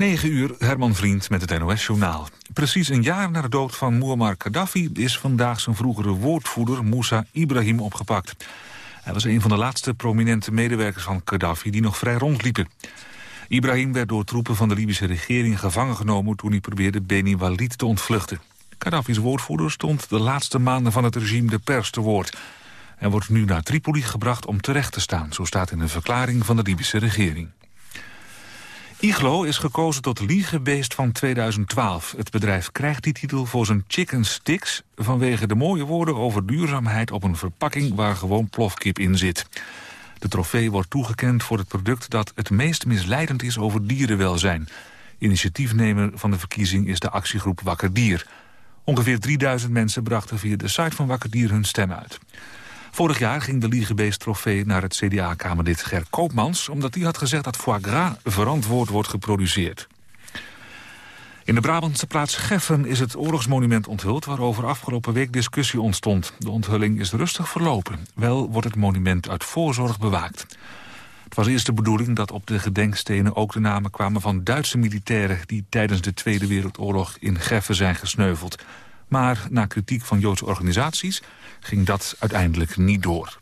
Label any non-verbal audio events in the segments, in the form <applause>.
9 uur, Herman Vriend met het NOS-journaal. Precies een jaar na de dood van Muammar Gaddafi... is vandaag zijn vroegere woordvoerder Moussa Ibrahim opgepakt. Hij was een van de laatste prominente medewerkers van Gaddafi... die nog vrij rondliepen. Ibrahim werd door troepen van de Libische regering gevangen genomen... toen hij probeerde Beni Walid te ontvluchten. Gaddafi's woordvoerder stond de laatste maanden van het regime de pers te woord. Hij wordt nu naar Tripoli gebracht om terecht te staan... zo staat in een verklaring van de Libische regering. Iglo is gekozen tot liegebeest van 2012. Het bedrijf krijgt die titel voor zijn chicken sticks... vanwege de mooie woorden over duurzaamheid op een verpakking... waar gewoon plofkip in zit. De trofee wordt toegekend voor het product dat het meest misleidend is over dierenwelzijn. Initiatiefnemer van de verkiezing is de actiegroep Wakker Dier. Ongeveer 3000 mensen brachten via de site van Wakker Dier hun stem uit. Vorig jaar ging de Liegebeest-trofee naar het CDA-kamerlid Ger Koopmans... omdat hij had gezegd dat foie gras verantwoord wordt geproduceerd. In de Brabantse plaats Geffen is het oorlogsmonument onthuld... waarover afgelopen week discussie ontstond. De onthulling is rustig verlopen. Wel wordt het monument uit voorzorg bewaakt. Het was eerst de bedoeling dat op de gedenkstenen ook de namen kwamen van Duitse militairen... die tijdens de Tweede Wereldoorlog in Geffen zijn gesneuveld. Maar na kritiek van Joodse organisaties ging dat uiteindelijk niet door.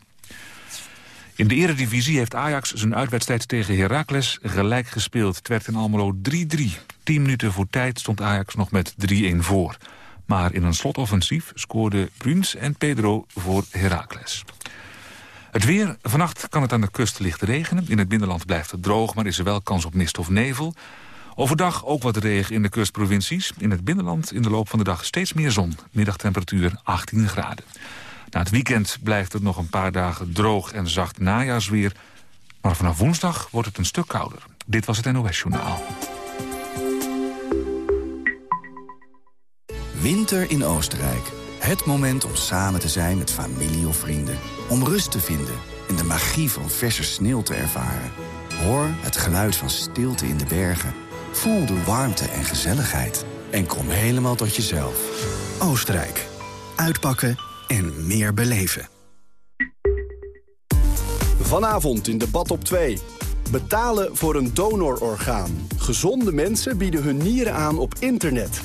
In de eredivisie heeft Ajax zijn uitwedstrijd tegen Heracles gelijk gespeeld. Het werd in Almelo 3-3. Tien minuten voor tijd stond Ajax nog met 3-1 voor. Maar in een slotoffensief scoorden Bruns en Pedro voor Heracles. Het weer. Vannacht kan het aan de kust licht regenen. In het binnenland blijft het droog, maar is er wel kans op mist of nevel. Overdag ook wat regen in de kustprovincies. In het binnenland in de loop van de dag steeds meer zon. Middagtemperatuur 18 graden. Na het weekend blijft het nog een paar dagen droog en zacht najaarsweer. Maar vanaf woensdag wordt het een stuk kouder. Dit was het NOS Journaal. Winter in Oostenrijk. Het moment om samen te zijn met familie of vrienden. Om rust te vinden en de magie van verse sneeuw te ervaren. Hoor het geluid van stilte in de bergen. Voel de warmte en gezelligheid. En kom helemaal tot jezelf. Oostenrijk. Uitpakken en meer beleven. Vanavond in debat op 2. Betalen voor een donororgaan. Gezonde mensen bieden hun nieren aan op internet.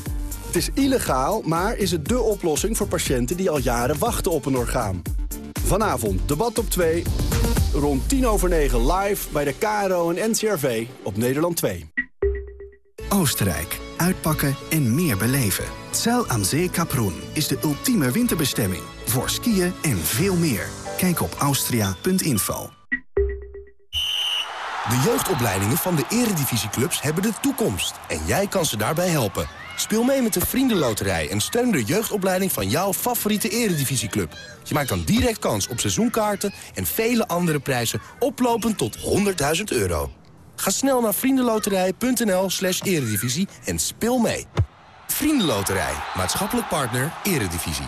Het is illegaal, maar is het dé oplossing voor patiënten die al jaren wachten op een orgaan. Vanavond debat op 2. Rond 10 over 9 live bij de KRO en NCRV op Nederland 2. Oostenrijk. Uitpakken en meer beleven. Zell am See Kaprun is de ultieme winterbestemming. Voor skiën en veel meer. Kijk op austria.info. De jeugdopleidingen van de eredivisieclubs hebben de toekomst. En jij kan ze daarbij helpen. Speel mee met de Vriendenloterij en steun de jeugdopleiding van jouw favoriete eredivisieclub. Je maakt dan direct kans op seizoenkaarten en vele andere prijzen oplopend tot 100.000 euro. Ga snel naar vriendenloterij.nl slash eredivisie en speel mee. Vriendenloterij, maatschappelijk partner, eredivisie.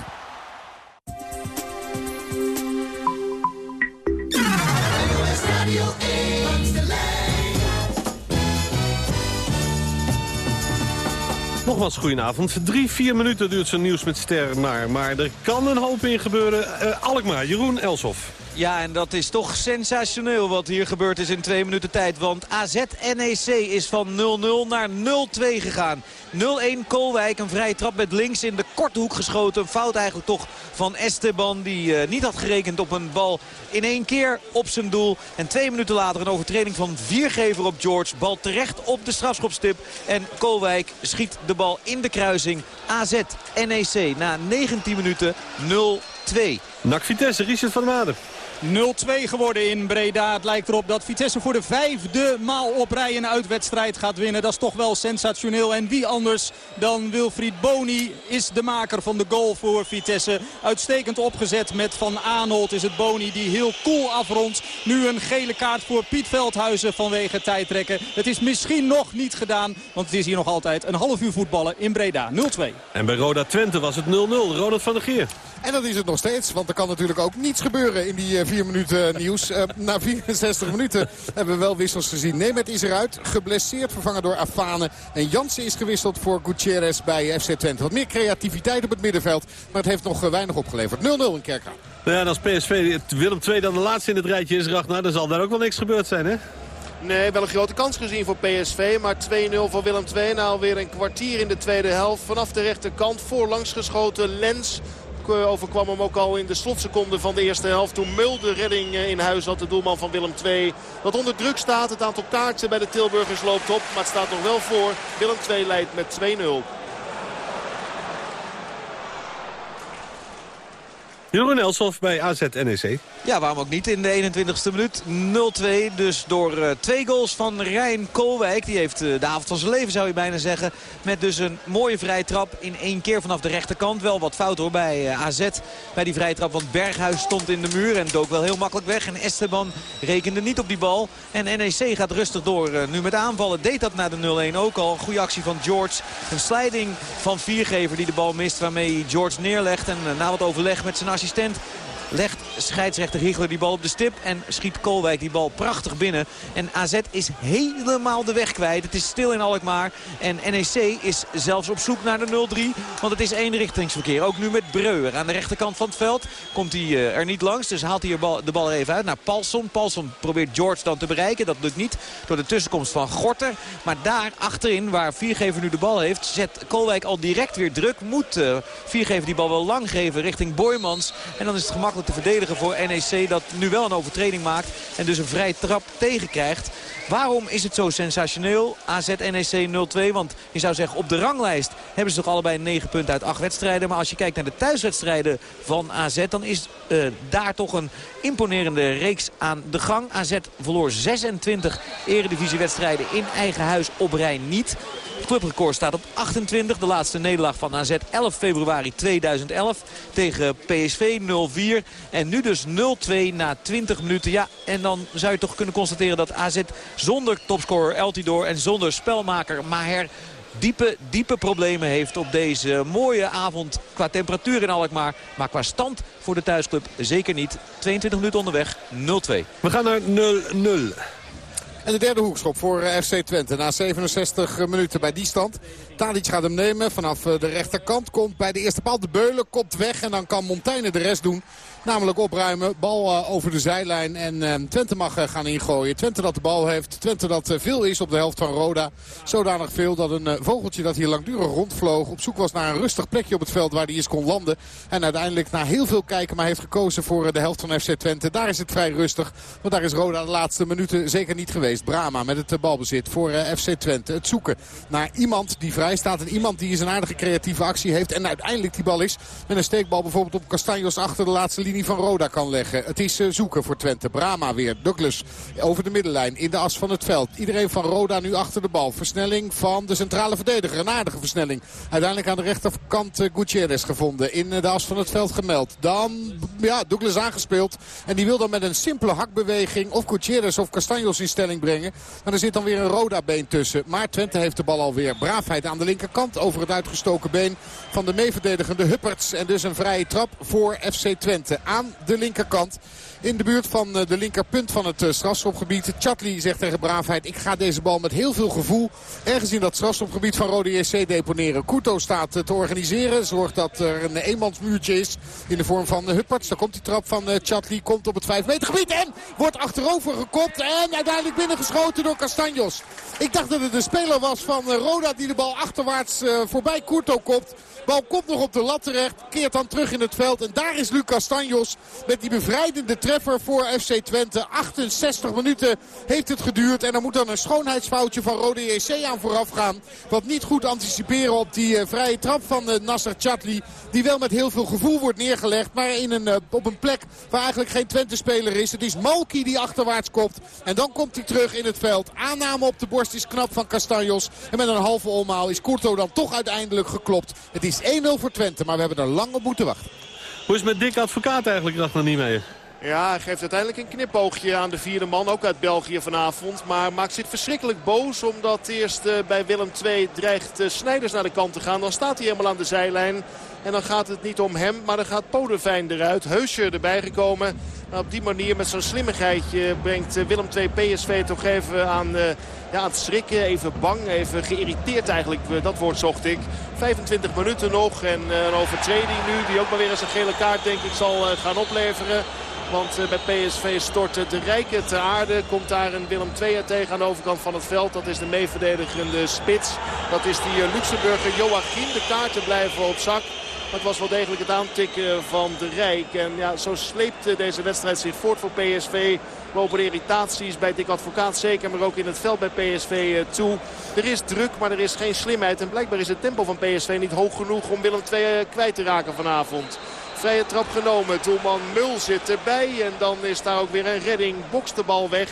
Nogmaals, goedenavond. Drie, vier minuten duurt zo'n nieuws met Ster maar. Maar er kan een hoop in gebeuren. Uh, Alkmaar, Jeroen Elshoff. Ja, en dat is toch sensationeel wat hier gebeurd is in twee minuten tijd. Want AZ-NEC is van 0-0 naar 0-2 gegaan. 0-1 Koolwijk, een vrije trap met links in de korte hoek geschoten. Een fout eigenlijk toch van Esteban die uh, niet had gerekend op een bal in één keer op zijn doel. En twee minuten later een overtreding van Viergever op George. Bal terecht op de strafschopstip. En Koolwijk schiet de bal in de kruising. AZ-NEC na 19 minuten 0-2. NAC Vitesse, Richard van der Maden. 0-2 geworden in Breda. Het lijkt erop dat Vitesse voor de vijfde maal op rij een uitwedstrijd gaat winnen. Dat is toch wel sensationeel. En wie anders dan Wilfried Boni is de maker van de goal voor Vitesse. Uitstekend opgezet met Van Aanholt is het Boni die heel cool afrondt. Nu een gele kaart voor Piet Veldhuizen vanwege tijdrekken. Het is misschien nog niet gedaan, want het is hier nog altijd een half uur voetballen in Breda. 0-2. En bij Roda Twente was het 0-0. Ronald van der Geer. En dat is het nog steeds, want er kan natuurlijk ook niets gebeuren in die vier minuten nieuws. Uh, na 64 minuten hebben we wel wissels gezien. Nemet is eruit, geblesseerd, vervangen door Afane. En Jansen is gewisseld voor Gutierrez bij FC Twente. Wat meer creativiteit op het middenveld, maar het heeft nog weinig opgeleverd. 0-0 in Kerkraan. Nou ja, en als PSV Willem II dan de laatste in het rijtje is, Ragnar, dan zal daar ook wel niks gebeurd zijn, hè? Nee, wel een grote kans gezien voor PSV. Maar 2-0 voor Willem II. Nou alweer een kwartier in de tweede helft. Vanaf de rechterkant voorlangs geschoten Lens eh, overkwam hem ook al in de slotseconde van de eerste helft. Toen Mul de redding eh, in huis had, de doelman van Willem II. Dat onder druk staat. Het aantal kaarten bij de Tilburgers loopt op. Maar het staat nog wel voor. Willem II leidt met 2-0. Jeroen Elsof bij AZ NEC. Ja, waarom ook niet in de 21ste minuut. 0-2 dus door uh, twee goals van Rijn Koolwijk. Die heeft uh, de avond van zijn leven zou je bijna zeggen. Met dus een mooie vrije trap in één keer vanaf de rechterkant. Wel wat fout hoor bij uh, AZ bij die vrije trap. Want Berghuis stond in de muur en dook wel heel makkelijk weg. En Esteban rekende niet op die bal. En NEC gaat rustig door nu met aanvallen. Deed dat na de 0-1 ook al. Goede actie van George. Een sliding van Viergever die de bal mist waarmee George neerlegt. En na wat overleg met zijn assistent assistent legt scheidsrechter Hiegler die bal op de stip. En schiet Koolwijk die bal prachtig binnen. En AZ is helemaal de weg kwijt. Het is stil in Alkmaar. En NEC is zelfs op zoek naar de 0-3. Want het is eenrichtingsverkeer. Ook nu met Breuer aan de rechterkant van het veld. Komt hij eh, er niet langs. Dus haalt hij de bal er even uit naar Paulson. Paulson probeert George dan te bereiken. Dat lukt niet door de tussenkomst van Gorter. Maar daar achterin, waar Viergever nu de bal heeft... zet Koolwijk al direct weer druk. Moet uh, Viergever die bal wel lang geven richting Boymans. En dan is het gemakkelijk te verdedigen voor NEC. Dat nu wel een overtreding maakt. En dus een vrije trap tegenkrijgt. Waarom is het zo sensationeel? AZ NEC 0-2. Want je zou zeggen op de ranglijst hebben ze toch allebei 9 punten uit 8 wedstrijden. Maar als je kijkt naar de thuiswedstrijden van AZ. Dan is uh, daar toch een imponerende reeks aan de gang. AZ verloor 26 eredivisiewedstrijden in eigen huis op rij niet. Clubrecord staat op 28. De laatste nederlaag van AZ 11 februari 2011 tegen PSV 0-4. En nu dus 0-2 na 20 minuten. Ja, en dan zou je toch kunnen constateren dat AZ zonder topscorer Eltidoor en zonder spelmaker Maher diepe, diepe problemen heeft op deze mooie avond qua temperatuur in Alkmaar. Maar qua stand voor de thuisclub zeker niet. 22 minuten onderweg, 0-2. We gaan naar 0-0. En de derde hoekschop voor eh, FC Twente na 67 minuten bij die stand. Tadic gaat hem nemen vanaf eh, de rechterkant. Komt bij de eerste paal de Beulen, kopt weg en dan kan Montaigne de rest doen. Namelijk opruimen, bal uh, over de zijlijn en uh, Twente mag uh, gaan ingooien. Twente dat de bal heeft, Twente dat veel is op de helft van Roda. Zodanig veel dat een vogeltje dat hier langdurig rondvloog... op zoek was naar een rustig plekje op het veld waar hij eens kon landen. En uiteindelijk na heel veel kijken maar heeft gekozen voor de helft van FC Twente. Daar is het vrij rustig, want daar is Roda de laatste minuten zeker niet geweest. Brama met het balbezit voor FC Twente. Het zoeken naar iemand die vrij staat en iemand die eens een aardige creatieve actie heeft. En uiteindelijk die bal is met een steekbal bijvoorbeeld op Castanjos achter de laatste linie van Roda kan leggen. Het is uh, zoeken voor Twente. Brama weer. Douglas over de middenlijn in de as van het veld. Iedereen van Roda nu achter de bal. Versnelling van de centrale verdediger. Een aardige versnelling. Uiteindelijk aan de rechterkant uh, Gutierrez gevonden. In uh, de as van het veld gemeld. Dan ja, Douglas aangespeeld. En die wil dan met een simpele hakbeweging of Gutierrez of Castanjos in stelling brengen. Maar er zit dan weer een Roda-been tussen. Maar Twente heeft de bal alweer. Braafheid aan de linkerkant over het uitgestoken been van de meeverdedigende Hupperts. En dus een vrije trap voor FC Twente. Aan de linkerkant. In de buurt van eh, de linkerpunt van het eh, strafschopgebied. Chatli zegt tegen Braafheid. Ik ga deze bal met heel veel gevoel ergens in dat strafschopgebied van Rode JC deponeren. Kuto staat eh, te organiseren. Zorgt dat er een eenmansmuurtje is in de vorm van Hupperts. Dan komt die trap van Chatli. Komt op het 5 meter gebied en wordt achterover gekopt. En uiteindelijk binnengeschoten door Castanjos. Ik dacht dat het een speler was van Roda die de bal achterwaarts voorbij Kurto kopt. Bal komt nog op de lat terecht. Keert dan terug in het veld. En daar is Lucas Stanjos met die bevrijdende treffer voor FC Twente. 68 minuten heeft het geduurd. En er moet dan een schoonheidsfoutje van Rode JC aan vooraf gaan. Wat niet goed anticiperen op die uh, vrije trap van uh, Nasser Chatli. Die wel met heel veel gevoel wordt neergelegd. Maar in een, uh, op een plek waar eigenlijk geen Twente-speler is. Het is Malki die achterwaarts komt. En dan komt hij terug in het veld. Aanname op de borst is knap van Castanjos. En met een halve omhaal is Courto dan toch uiteindelijk geklopt. Het is 1-0 voor Twente, maar we hebben er lang op moeten wachten. Hoe is het met Dick Advocaat eigenlijk? Nog niet mee. Ja, hij geeft uiteindelijk een knipoogje aan de vierde man, ook uit België vanavond. Maar maakt zich verschrikkelijk boos omdat eerst uh, bij Willem II dreigt uh, Snijders naar de kant te gaan. Dan staat hij helemaal aan de zijlijn. En dan gaat het niet om hem, maar dan gaat Podevijn eruit. Heusje erbij gekomen. Nou, op die manier met zo'n slimmigheidje brengt uh, Willem II PSV toch even aan, ja, aan het schrikken. Even bang, even geïrriteerd eigenlijk. dat woord zocht ik. 25 minuten nog en een overtreding nu die ook maar weer eens een gele kaart denk ik zal gaan opleveren. Want bij PSV stort de Rijken te aarde. Komt daar een Willem II tegen aan de overkant van het veld. Dat is de meeverdedigende spits. Dat is die Luxemburger Joachim. De kaarten blijven op zak. Maar het was wel degelijk het aantikken van de Rijk. En ja, zo sleept deze wedstrijd zich voort voor PSV. Lopen de irritaties bij Dick Advocaat zeker, maar ook in het veld bij PSV toe. Er is druk, maar er is geen slimheid. En blijkbaar is het tempo van PSV niet hoog genoeg om Willem II kwijt te raken vanavond. Vrije trap genomen. Doelman Mul zit erbij. En dan is daar ook weer een redding. Bokst de bal weg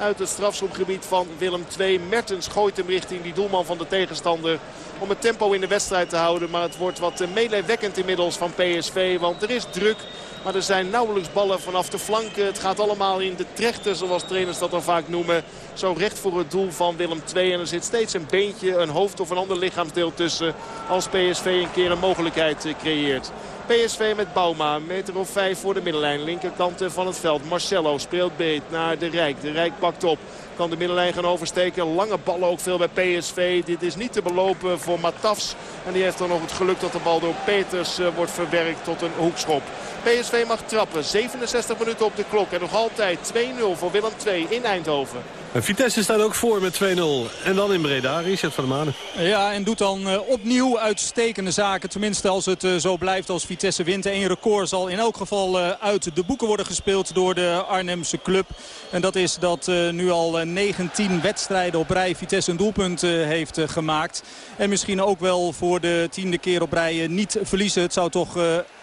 uit het strafschopgebied van Willem II. Mertens gooit hem richting die doelman van de tegenstander om het tempo in de wedstrijd te houden. Maar het wordt wat meelewekkend inmiddels van PSV. Want er is druk. Maar er zijn nauwelijks ballen vanaf de flanken. Het gaat allemaal in de trechter, zoals trainers dat dan vaak noemen. Zo recht voor het doel van Willem II. En er zit steeds een beentje, een hoofd of een ander lichaamsdeel tussen. Als PSV een keer een mogelijkheid creëert. PSV met Bauma. meter of vijf voor de middenlijn. Linkerkant van het veld. Marcelo speelt beet naar de Rijk. De Rijk pakt op. Kan de middenlijn gaan oversteken. Lange ballen ook veel bij PSV. Dit is niet te belopen voor Matafs. En die heeft dan nog het geluk dat de bal door Peters eh, wordt verwerkt tot een hoekschop. PSV mag trappen. 67 minuten op de klok. En nog altijd 2-0 voor Willem II in Eindhoven. Vitesse staat ook voor met 2-0. En dan in Breda, Richard van der Manen. Ja, en doet dan uh, opnieuw uitstekende zaken. Tenminste als het uh, zo blijft als Vitesse wint. Eén record zal in elk geval uh, uit de boeken worden gespeeld door de Arnhemse club. En dat is dat nu al 19 wedstrijden op rij Vitesse een doelpunt heeft gemaakt. En misschien ook wel voor de tiende keer op rij niet verliezen. Het zou toch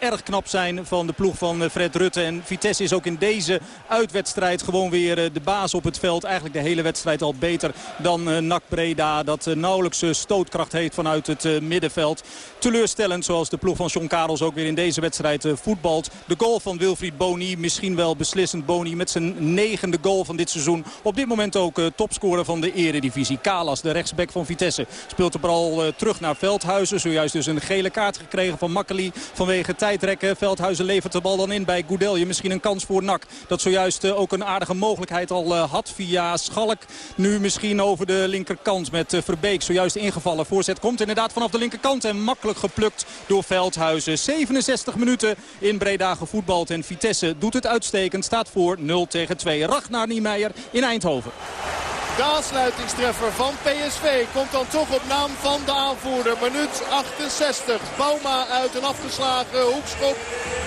erg knap zijn van de ploeg van Fred Rutte. En Vitesse is ook in deze uitwedstrijd gewoon weer de baas op het veld. Eigenlijk de hele wedstrijd al beter dan uh, NAC Breda. Dat nauwelijks stootkracht heeft vanuit het middenveld. Teleurstellend zoals de ploeg van John Karels ook weer in deze wedstrijd voetbalt. De goal van Wilfried Boni, misschien wel beslissend Boni met zijn negende goal van dit seizoen. Op dit moment ook topscorer van de eredivisie. Kalas, de rechtsback van Vitesse, speelt de bal terug naar Veldhuizen. Zojuist dus een gele kaart gekregen van Makkeli vanwege Veldhuizen levert de bal dan in bij Goudelje. Misschien een kans voor NAC. Dat zojuist ook een aardige mogelijkheid al had via Schalk. Nu misschien over de linkerkant met Verbeek. Zojuist ingevallen. Voorzet komt inderdaad vanaf de linkerkant. En makkelijk geplukt door Veldhuizen. 67 minuten in Breda gevoetbald. En Vitesse doet het uitstekend. Staat voor 0 tegen 2. Ragnar Niemeyer in Eindhoven. De aansluitingstreffer van PSV komt dan toch op naam van de aanvoerder. Minuut 68. Bauma uit een afgeslagen hoekschop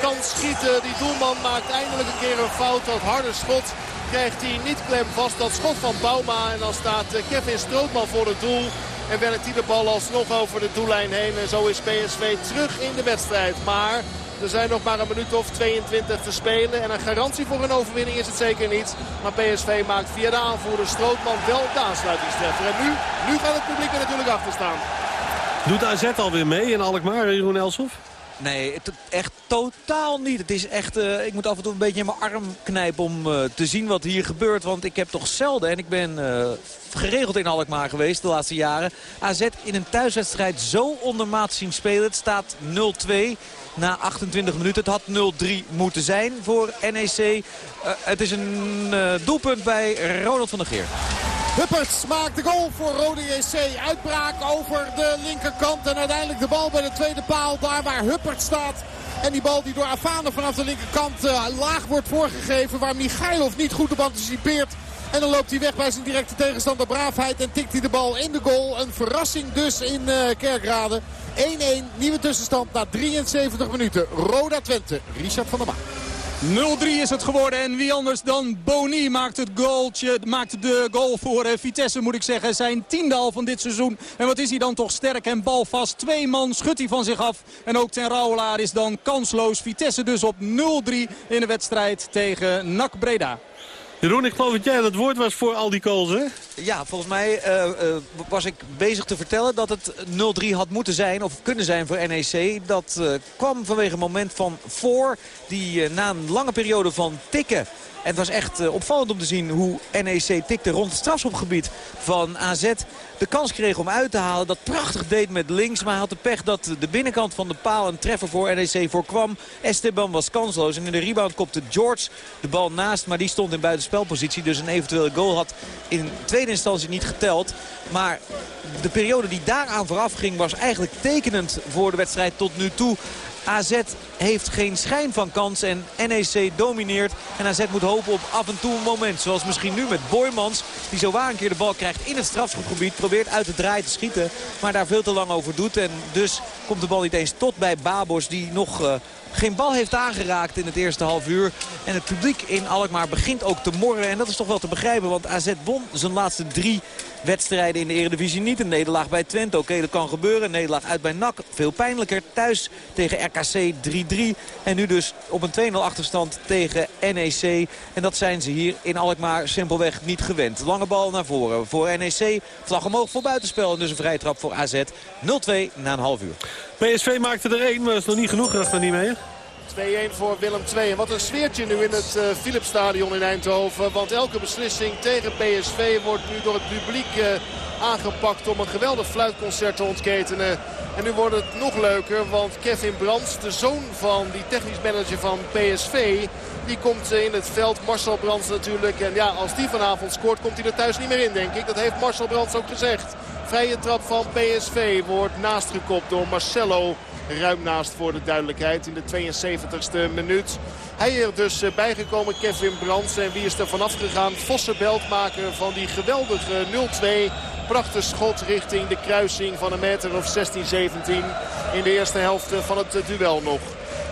kan schieten. Die doelman maakt eindelijk een keer een fout. Dat harde schot krijgt hij niet klem vast. Dat schot van Bauma. En dan staat eh, Kevin Strootman voor het doel. En werkt hij de bal alsnog over de doellijn heen. En zo is PSV terug in de wedstrijd. Maar er zijn nog maar een minuut of 22 te spelen. En een garantie voor een overwinning is het zeker niet. Maar PSV maakt via de aanvoerder Strootman wel de aansluitingstreffer. En nu, nu gaat het publiek er natuurlijk achter staan. Doet AZ alweer mee in Alkmaar, Jeroen Elshoff? Nee, het, echt totaal niet. Het is echt, uh, ik moet af en toe een beetje in mijn arm knijpen om uh, te zien wat hier gebeurt. Want ik heb toch zelden, en ik ben uh, geregeld in Alkmaar geweest de laatste jaren... AZ in een thuiswedstrijd zo ondermaat zien spelen. Het staat 0-2 na 28 minuten. Het had 0-3 moeten zijn voor NEC. het is een doelpunt bij Ronald van der Geer. Hupperts maakt de goal voor Rode JC. Uitbraak over de linkerkant. En uiteindelijk de bal bij de tweede paal. Daar waar Huppert staat. En die bal die door Afane vanaf de linkerkant uh, laag wordt voorgegeven. Waar Michailov niet goed op anticipeert. En dan loopt hij weg bij zijn directe tegenstander Braafheid. En tikt hij de bal in de goal. Een verrassing dus in uh, Kerkrade. 1-1, nieuwe tussenstand na 73 minuten. Roda Twente, Richard van der Maan. 0-3 is het geworden en wie anders dan Boni maakt, het goaltje, maakt de goal voor eh, Vitesse moet ik zeggen. Zijn tiende al van dit seizoen. En wat is hij dan toch sterk en balvast. Twee man schudt hij van zich af. En ook ten Rauwelaar is dan kansloos. Vitesse dus op 0-3 in de wedstrijd tegen NAC Breda. Jeroen, ik geloof dat jij het woord was voor al die calls? Ja, volgens mij uh, uh, was ik bezig te vertellen dat het 0-3 had moeten zijn, of kunnen zijn voor NEC. Dat uh, kwam vanwege een moment van voor, die na een lange periode van tikken het was echt uh, opvallend om te zien hoe NEC tikte rond het strafschopgebied van AZ. De kans kreeg om uit te halen. Dat prachtig deed met links. Maar had de pech dat de binnenkant van de paal een treffer voor NEC voorkwam. Esteban was kansloos. En in de rebound kopte George de bal naast. Maar die stond in buitenspelpositie. Dus een eventuele goal had in tweede instantie niet geteld. Maar de periode die daaraan vooraf ging was eigenlijk tekenend voor de wedstrijd tot nu toe. AZ heeft geen schijn van kans en NEC domineert. En AZ moet hopen op af en toe een moment. Zoals misschien nu met Boymans. Die zo waar een keer de bal krijgt in het strafschopgebied. Probeert uit de draai te schieten. Maar daar veel te lang over doet. En dus komt de bal niet eens tot bij Babos. Die nog uh, geen bal heeft aangeraakt in het eerste half uur. En het publiek in Alkmaar begint ook te morren. En dat is toch wel te begrijpen. Want AZ won zijn laatste drie wedstrijden in de Eredivisie niet. Een nederlaag bij Twente, oké dat kan gebeuren. Een nederlaag uit bij NAC, veel pijnlijker. Thuis tegen RKC 3-3. En nu dus op een 2-0 achterstand tegen NEC. En dat zijn ze hier in Alkmaar simpelweg niet gewend. Lange bal naar voren voor NEC. Vlag omhoog voor buitenspel en dus een vrije trap voor AZ. 0-2 na een half uur. PSV maakte er één, maar dat is nog niet genoeg. Dacht er niet meer. 2-1 voor Willem II. En wat een sfeertje nu in het uh, Philipsstadion in Eindhoven. Want elke beslissing tegen PSV wordt nu door het publiek uh, aangepakt om een geweldig fluitconcert te ontketenen. En nu wordt het nog leuker, want Kevin Brands, de zoon van die technisch manager van PSV... die komt in het veld, Marcel Brands natuurlijk. En ja, als die vanavond scoort, komt hij er thuis niet meer in, denk ik. Dat heeft Marcel Brands ook gezegd. Vrije trap van PSV wordt naastgekopt door Marcelo ruim naast voor de duidelijkheid in de 72e minuut. Hij er dus eh, bijgekomen, Kevin Brands. En wie is er vanaf gegaan? Vossenbeltmaker van die geweldige 0-2. Prachtig schot richting de kruising van een meter of 16, 17 in de eerste helft eh, van het duel nog.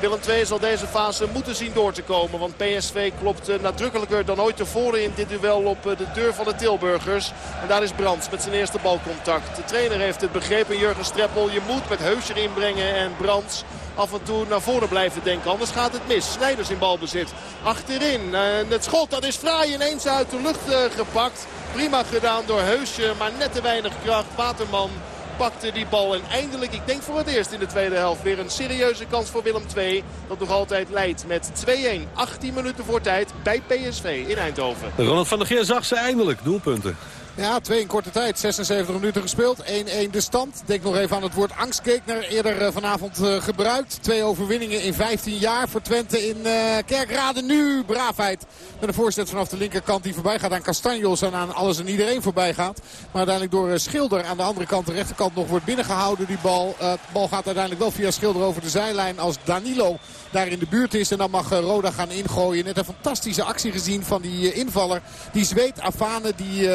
Willem II zal deze fase moeten zien door te komen. Want PSV klopt eh, nadrukkelijker dan ooit tevoren in dit duel op eh, de deur van de Tilburgers. En daar is Brands met zijn eerste balcontact. De trainer heeft het begrepen, Jurgen Streppel. Je moet met Heuscher inbrengen en Brands af en toe naar voren blijven denken. Anders gaat het mis. Snijders in balbezit. Achterin. En het schot dat is fraai ineens uit de lucht eh, gepakt. Prima gedaan door Heusje. Maar net te weinig kracht. Waterman pakte die bal. En eindelijk, ik denk voor het eerst in de tweede helft, weer een serieuze kans voor Willem II. Dat nog altijd leidt met 2-1. 18 minuten voor tijd bij PSV in Eindhoven. Ronald van der Geer zag ze eindelijk. Doelpunten. Ja, twee in korte tijd. 76 minuten gespeeld. 1-1 de stand. Denk nog even aan het woord angstkeekner. Eerder uh, vanavond uh, gebruikt. Twee overwinningen in 15 jaar voor Twente in uh, Kerkrade. Nu braafheid. Met een voorzet vanaf de linkerkant die voorbij gaat aan Castanjos. En aan alles en iedereen voorbij gaat. Maar uiteindelijk door Schilder aan de andere kant, de rechterkant, nog wordt binnengehouden. Die bal. de bal gaat uiteindelijk wel via Schilder over de zijlijn als Danilo daar in de buurt is. En dan mag Roda gaan ingooien. Net een fantastische actie gezien van die invaller. Die zweet Afane die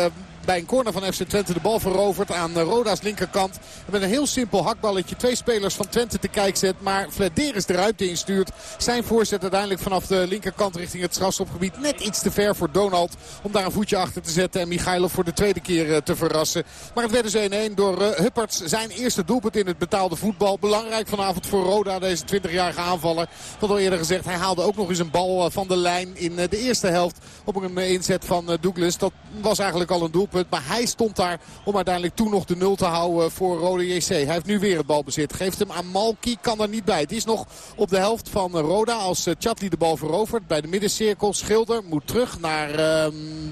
bij een corner van FC Twente de bal verovert aan eh, Roda's linkerkant. Met een heel simpel hakballetje twee spelers van Twente te kijk zet. Maar Flederis de ruimte instuurt. Zijn voorzet uiteindelijk vanaf de linkerkant richting het strafschopgebied. Net iets te ver voor Donald om daar een voetje achter te zetten. En Michailov voor de tweede keer eh, te verrassen. Maar het werd dus 1-1 door uh, Hupperts. Zijn eerste doelpunt in het betaalde voetbal. Belangrijk vanavond voor Roda, deze 20-jarige aanvaller. Wat al eerder gezegd, hij haalde ook nog eens een bal van de lijn in de eerste helft. Op een inzet van Douglas. Dat was eigenlijk al een doelpunt. Maar hij stond daar om uiteindelijk toen nog de nul te houden voor Rode JC. Hij heeft nu weer het balbezit. Geeft hem aan Malki. Kan er niet bij. Het is nog op de helft van Roda als eh, Chatli de bal verovert. Bij de middencirkel. Schilder moet terug naar uh,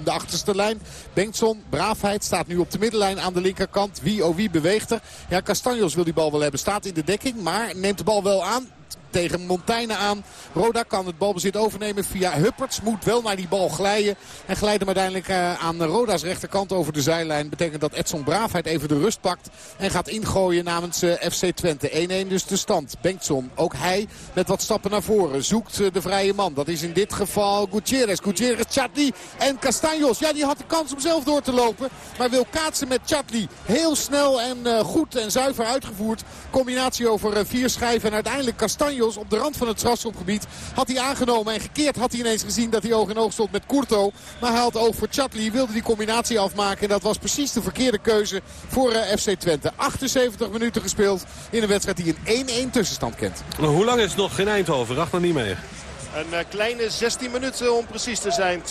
de achterste lijn. Bengtson, braafheid, staat nu op de middenlijn aan de linkerkant. Wie oh wie beweegt er. Ja, Castanjos wil die bal wel hebben. Staat in de dekking, maar neemt de bal wel aan tegen Montaigne aan. Roda kan het balbezit overnemen via Hupperts. Moet wel naar die bal glijden. En glijdt hem uiteindelijk eh, aan Roda's rechterkant over de zijlijn. Betekent dat Edson Braafheid even de rust pakt. En gaat ingooien namens eh, FC Twente. 1-1 dus de stand. Bengtson, ook hij met wat stappen naar voren. Zoekt eh, de vrije man. Dat is in dit geval Gutierrez. Gutierrez, Chatli en Castanjos. Ja, die had de kans om zelf door te lopen. Maar wil kaatsen met Chatli. Heel snel en goed en zuiver uitgevoerd. Combinatie over vier schijven. En uiteindelijk Castanjos op de rand van het strafschopgebied. Had hij aangenomen en gekeerd had hij ineens gezien dat hij oog in oog stond met Courto. Maar hij had oog voor Chatli. Wilde die combinatie afmaken. En dat was precies de verkeerde keuze voor eh, FC Twente. 78 minuten gespeeld in een wedstrijd die een 1-1 tussenstand kent. Hoe lang is het nog in Eindhoven? Racht nog niet meer. Een eh, kleine 16 minuten om precies te zijn. 2-1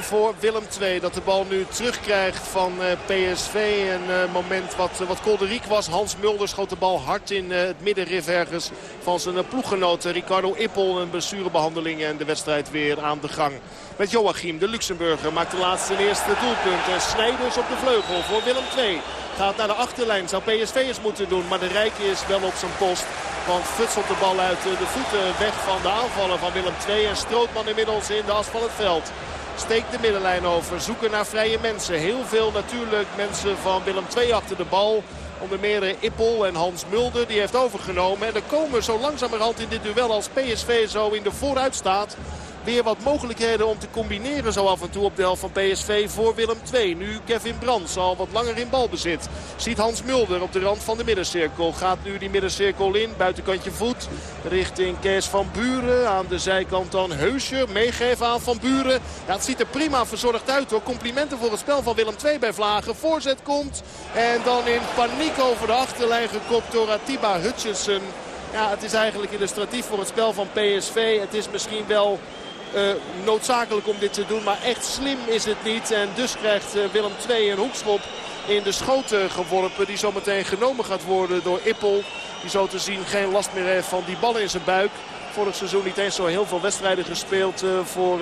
voor Willem II. Dat de bal nu terugkrijgt van eh, PSV. Een eh, moment wat, wat kolderiek was. Hans Mulder schoot de bal hard in het middenrif ergens van zijn ploeggenoot Ricardo Ippel. Een blessurebehandeling en de wedstrijd weer aan de gang. Met Joachim, de Luxemburger, maakt de laatste eerste doelpunt. En Snijders op de vleugel voor Willem II. Gaat naar de achterlijn, zou eens moeten doen. Maar de Rijke is wel op zijn post. Want futselt de bal uit de voeten weg van de aanvallen van Willem II. En Strootman inmiddels in de as van het veld. Steekt de middenlijn over. Zoeken naar vrije mensen. Heel veel natuurlijk mensen van Willem II achter de bal. Onder meer Ippel en Hans Mulder die heeft overgenomen. En er komen zo langzamerhand in dit duel als PSV zo in de vooruit staat weer wat mogelijkheden om te combineren zo af en toe op de helft van PSV voor Willem II. Nu Kevin Brands al wat langer in balbezit. Ziet Hans Mulder op de rand van de middencirkel. Gaat nu die middencirkel in, buitenkantje voet. Richting Kees van Buren. Aan de zijkant dan Heusje. Meegeven aan Van Buren. Ja, het ziet er prima verzorgd uit hoor. Complimenten voor het spel van Willem II bij Vlagen. Voorzet komt. En dan in paniek over de achterlijn gekopt door Atiba Hutchinson. Ja, het is eigenlijk illustratief voor het spel van PSV. Het is misschien wel noodzakelijk om dit te doen. Maar echt slim is het niet. En dus krijgt uh, Willem II een hoekschop in de schoten geworpen. Die zometeen genomen gaat worden door Ippel. Die zo te zien geen last meer heeft van die ballen in zijn buik. Vorig seizoen niet eens zo heel veel wedstrijden gespeeld uh, voor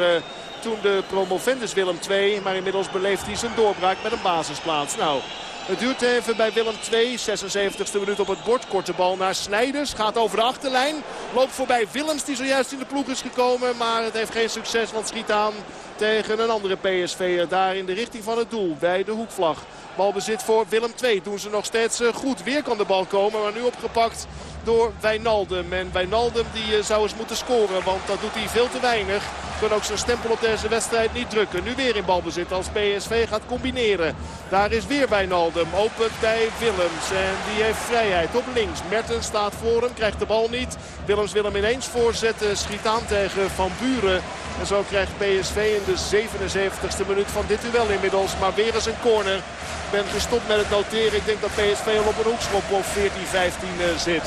toen de promovendus Willem II. Maar inmiddels beleeft hij zijn doorbraak met een basisplaats. Nou, het duurt even bij Willem 2. 76e minuut op het bord. Korte bal naar Snijders. Gaat over de achterlijn. Loopt voorbij Willems die zojuist in de ploeg is gekomen. Maar het heeft geen succes want schiet aan tegen een andere PSV'er. Daar in de richting van het doel bij de hoekvlag. Balbezit voor Willem 2. Doen ze nog steeds eh, goed. Weer kan de bal komen. Maar nu opgepakt door Wijnaldum. En Wijnaldum die eh, zou eens moeten scoren. Want dat doet hij veel te weinig. Kan ook zijn stempel op deze wedstrijd niet drukken. Nu weer in balbezit als PSV gaat combineren. Daar is weer Wijnaldum. Opent bij Willems. En die heeft vrijheid op links. Mertens staat voor hem. Krijgt de bal niet. Willems wil hem ineens voorzetten. Schiet aan tegen Van Buren. En zo krijgt PSV in de 77ste minuut van dit duel inmiddels. Maar weer eens een corner. Ik ben gestopt met het noteren. Ik denk dat PSV al op een hoekschop of 14-15 eh, zit.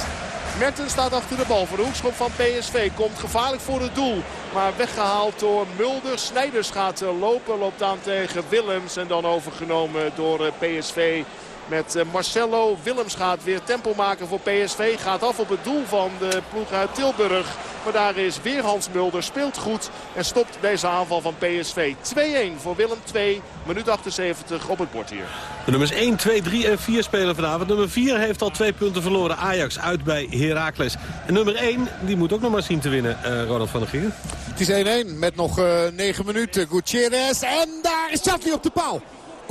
Mertens staat achter de bal voor de hoekschop van PSV. Komt gevaarlijk voor het doel. Maar weggehaald door Mulder. Snijders gaat eh, lopen. Loopt aan tegen Willems. En dan overgenomen door eh, PSV met eh, Marcelo. Willems gaat weer tempo maken voor PSV. Gaat af op het doel van de ploeg uit Tilburg. Maar daar is weer Hans Mulder. Speelt goed en stopt deze aanval van PSV. 2-1 voor Willem 2. Minuut 78 op het bord hier. De nummers 1, 2, 3 en 4 spelen vanavond. Nummer 4 heeft al twee punten verloren. Ajax uit bij Heracles. En nummer 1 die moet ook nog maar zien te winnen. Uh, Ronald van der Gier. Het is 1-1 met nog uh, eh, 9 minuten. Gutierrez en daar is Chatli op de paal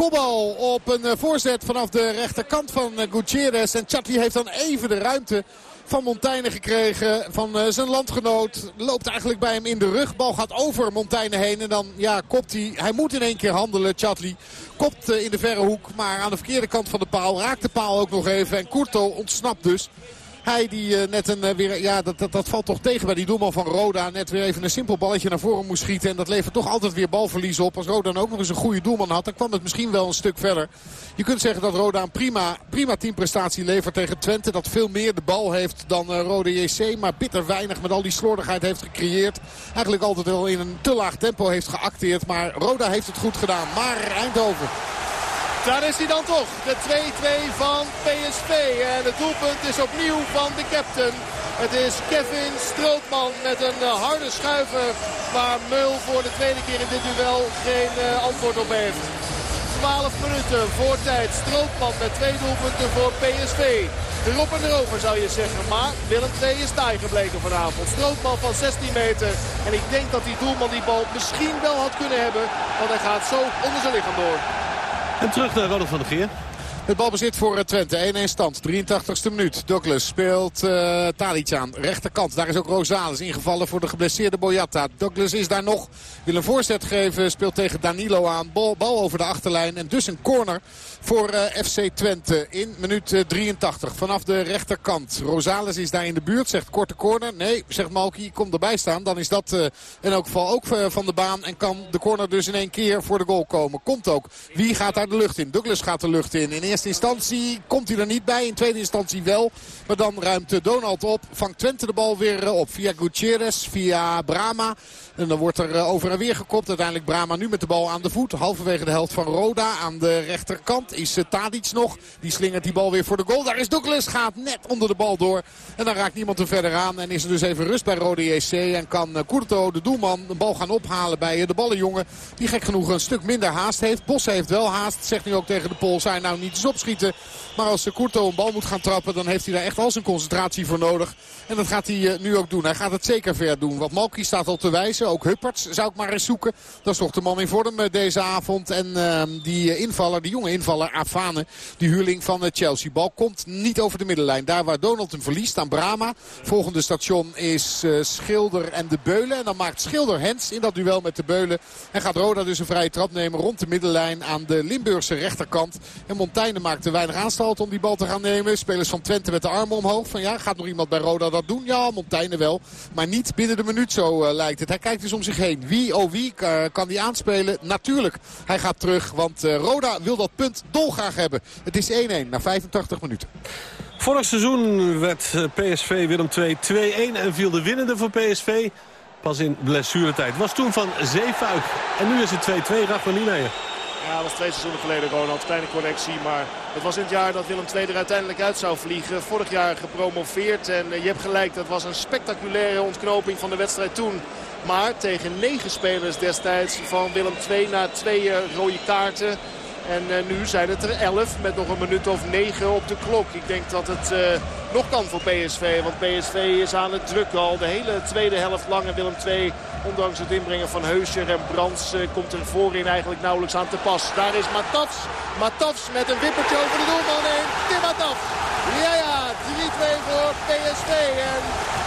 kopbal op een eh, voorzet vanaf de rechterkant van eh, Gutierrez. En Chatli heeft dan even de ruimte van Montaigne gekregen. Van uh, zijn landgenoot. Loopt eigenlijk bij hem in de rug. Bal gaat over Montaigne heen. En dan ja, kopt hij. Hij moet in één keer handelen. Chatli kopt in de verre hoek. Maar aan de verkeerde kant van de paal. Raakt de paal ook nog even. En Courto ontsnapt dus. Hij die uh, net een, uh, weer, ja, dat, dat, dat, valt toch tegen bij die doelman van Roda. Net weer even een simpel balletje naar voren moest schieten. En dat levert toch altijd weer balverlies op. Als Roda dan ook nog eens een goede doelman had, dan kwam het misschien wel een stuk verder. Je kunt zeggen dat Roda een prima, prima teamprestatie levert tegen Twente. Dat veel meer de bal heeft dan uh, Roda JC. Maar bitter weinig met al die slordigheid heeft gecreëerd. Eigenlijk altijd wel in een te laag tempo heeft geacteerd. Maar Roda heeft het goed gedaan. Maar Eindhoven daar is hij dan toch. De 2-2 van PSV. En het doelpunt is opnieuw van de captain. Het is Kevin Strootman met een eh, harde schuiver. Waar Meul voor de tweede keer in dit duel geen uh, antwoord op heeft. 12 minuten voor tijd. Strootman met twee doelpunten voor PSV. Erop en erover zou je zeggen. Maar Willem II is taai gebleken vanavond. Strootman van 16 meter. En ik denk dat die doelman die bal misschien wel had kunnen hebben. Want hij gaat zo onder zijn lichaam door. En terug naar Ronald van der Geer. Het balbezit voor eh, Twente. 1-1 stand. 83ste minuut. Douglas speelt uh, aan. Rechterkant. Daar is ook Rosales ingevallen voor de geblesseerde Boyata. Douglas is daar nog. Wil een voorzet geven. Speelt tegen Danilo aan. Bal, over de achterlijn. En dus een corner voor eh, FC Twente in minuut uh, 83. Vanaf de rechterkant. Rosales is daar in de buurt. Zegt korte corner. Nee, zegt Malky. Kom erbij staan. Dan is dat in elk geval ook van de baan. En kan de corner dus in één keer voor de goal komen. Komt ook. Wie gaat daar de lucht in? Douglas gaat de lucht in. In eerste instantie komt hij er niet bij. In tweede instantie wel. Maar dan ruimt Donald op. Vangt Twente de bal weer eh, op. Via Gutierrez, via Brama. En dan wordt er eh, over en weer gekopt. Uiteindelijk Brama nu met de bal aan de voet. Halverwege de helft van Roda. Aan de rechterkant is eh, Tadic nog. Die slingert die bal weer voor de goal. Daar is Douglas. Gaat net onder de bal door. En dan raakt niemand er verder aan. En is er dus even rust bij Roda JC. En kan Courto, de doelman, de bal gaan ophalen bij de ballenjongen. Die gek genoeg een stuk minder haast heeft. Bos heeft wel haast. Zegt nu ook tegen de Pool. Zijn nou niet zo opschieten. Maar als Courto een bal moet gaan trappen, dan heeft hij daar echt al zijn concentratie voor nodig. En dat gaat hij nu ook doen. Hij gaat het zeker ver doen. Want Malky staat al te wijzen. Ook Hupperts zou ik maar eens zoeken. Dat is toch de man in vorm deze avond. En uh, die invaller, die jonge invaller Afane, die huurling van Chelsea. Bal komt niet over de middenlijn. Daar waar Donald hem verliest aan Brama. Volgende station is uh, Schilder en de Beulen. En dan maakt Schilder Hens in dat duel met de Beulen. En gaat Roda dus een vrije trap nemen rond de middenlijn aan de Limburgse rechterkant. En Montaigne maakt te weinig aanstalt om die bal te gaan nemen. Spelers van Twente met de armen omhoog. Van ja, gaat nog iemand bij Roda dat doen? Ja, Montaigne wel. Maar niet binnen de minuut zo lijkt het. Hij kijkt dus om zich heen. Wie, oh wie, uh, kan die aanspelen? Natuurlijk. Hij gaat terug, want Roda wil dat punt dolgraag hebben. Het is 1-1 na 85 minuten. Vorig seizoen werd PSV Willem 2 2-1 en viel de winnende voor PSV pas in blessuretijd. Was toen van Zeefuik. En nu is het 2-2, Rachmaninovic. Ja, dat was twee seizoenen geleden, Ronald. Kleine correctie, maar het was in het jaar dat Willem II er uiteindelijk uit zou vliegen. Vorig jaar gepromoveerd en je hebt gelijk, dat was een spectaculaire ontknoping van de wedstrijd toen. Maar tegen negen spelers destijds van Willem II na twee rode kaarten en uh, nu zijn het er 11 met nog een minuut of 9 op de klok. Ik denk dat het uh, nog kan voor PSV. Want PSV is aan het drukken al de hele tweede helft lang. En Willem 2, ondanks het inbrengen van Heuscher en Brands, uh, komt er voorin eigenlijk nauwelijks aan te pas. Daar is Matafs. Matafs met een wippertje over de doelman heen. Tim Matafs. Ja, ja, 3-2 voor PSV. En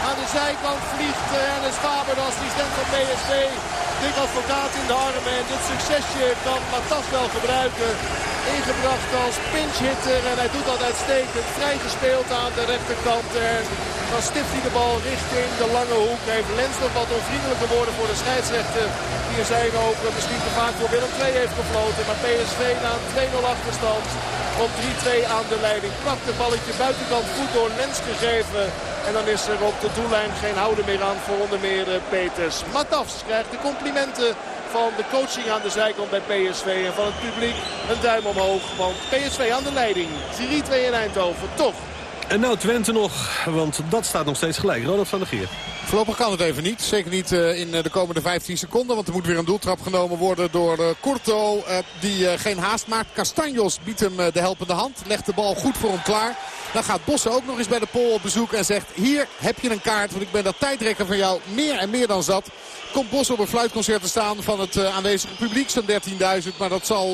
aan de zijkant vliegt Ernest Faber, de assistent van PSV. Dik advocaat in de armen. En dit succesje kan Matas wel gebruiken. Ingebracht als pinchhitter. En hij doet dat uitstekend. Vrij gespeeld aan de rechterkant. En dan stift hij de bal richting de lange hoek. Heeft Lens nog wat onvriendelijke woorden voor de scheidsrechter. Die in zijn ogen misschien te vaak voor Willem 2 heeft gefloten. Maar PSV na een 2-0 achterstand op 3-2 aan de leiding. Prachtig balletje buitenkant goed door Lens gegeven. En dan is er op de doellijn geen houden meer aan voor onder meer eh, Peters. Matafs krijgt de complimenten van de coaching aan de zijkant bij PSV. En van het publiek een duim omhoog. Want PSV aan de leiding. 3-2 in Eindhoven. Toch. En nou Twente nog, want dat staat nog steeds gelijk. Ronald van der Geer. Voorlopig kan het even niet. Zeker niet uh, in de komende 15 seconden. Want er moet weer een doeltrap genomen worden door Corto. Uh, die geen haast maakt. Castanjos biedt hem de helpende hand. Legt de bal goed voor hem klaar. Dan gaat Bossen ook nog eens bij de Pol op bezoek en zegt... hier heb je een kaart, want ik ben dat tijdrekker van jou meer en meer dan zat. Komt Bossen op een fluitconcert te staan van het aanwezige publiek, zo'n 13.000. Maar dat zal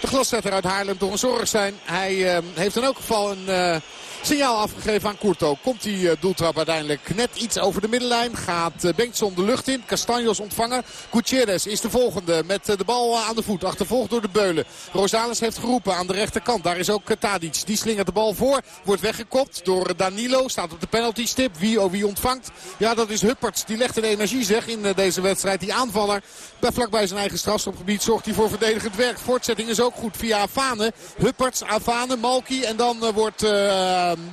de glaszetter uit Haarlem toch een zorg zijn. Hij heeft in elk geval een signaal afgegeven aan Courto. Komt die doeltrap uiteindelijk net iets over de middenlijn. Gaat Bengtson de lucht in. Castanjos ontvangen. Gutierrez is de volgende met de bal aan de voet. Achtervolgd door de Beulen. Rosales heeft geroepen aan de rechterkant. Daar is ook Tadic. Die slingert de bal voor. Wordt weggekopt door Danilo. Staat op de penalty stip. Wie oh wie ontvangt. Ja dat is Hupperts. Die legt een energie zeg in deze wedstrijd. Die aanvaller bij vlakbij zijn eigen strafschopgebied zorgt hij voor verdedigend werk. Voortzetting is ook goed via Afane. Hupperts, Afane, Malki. En dan wordt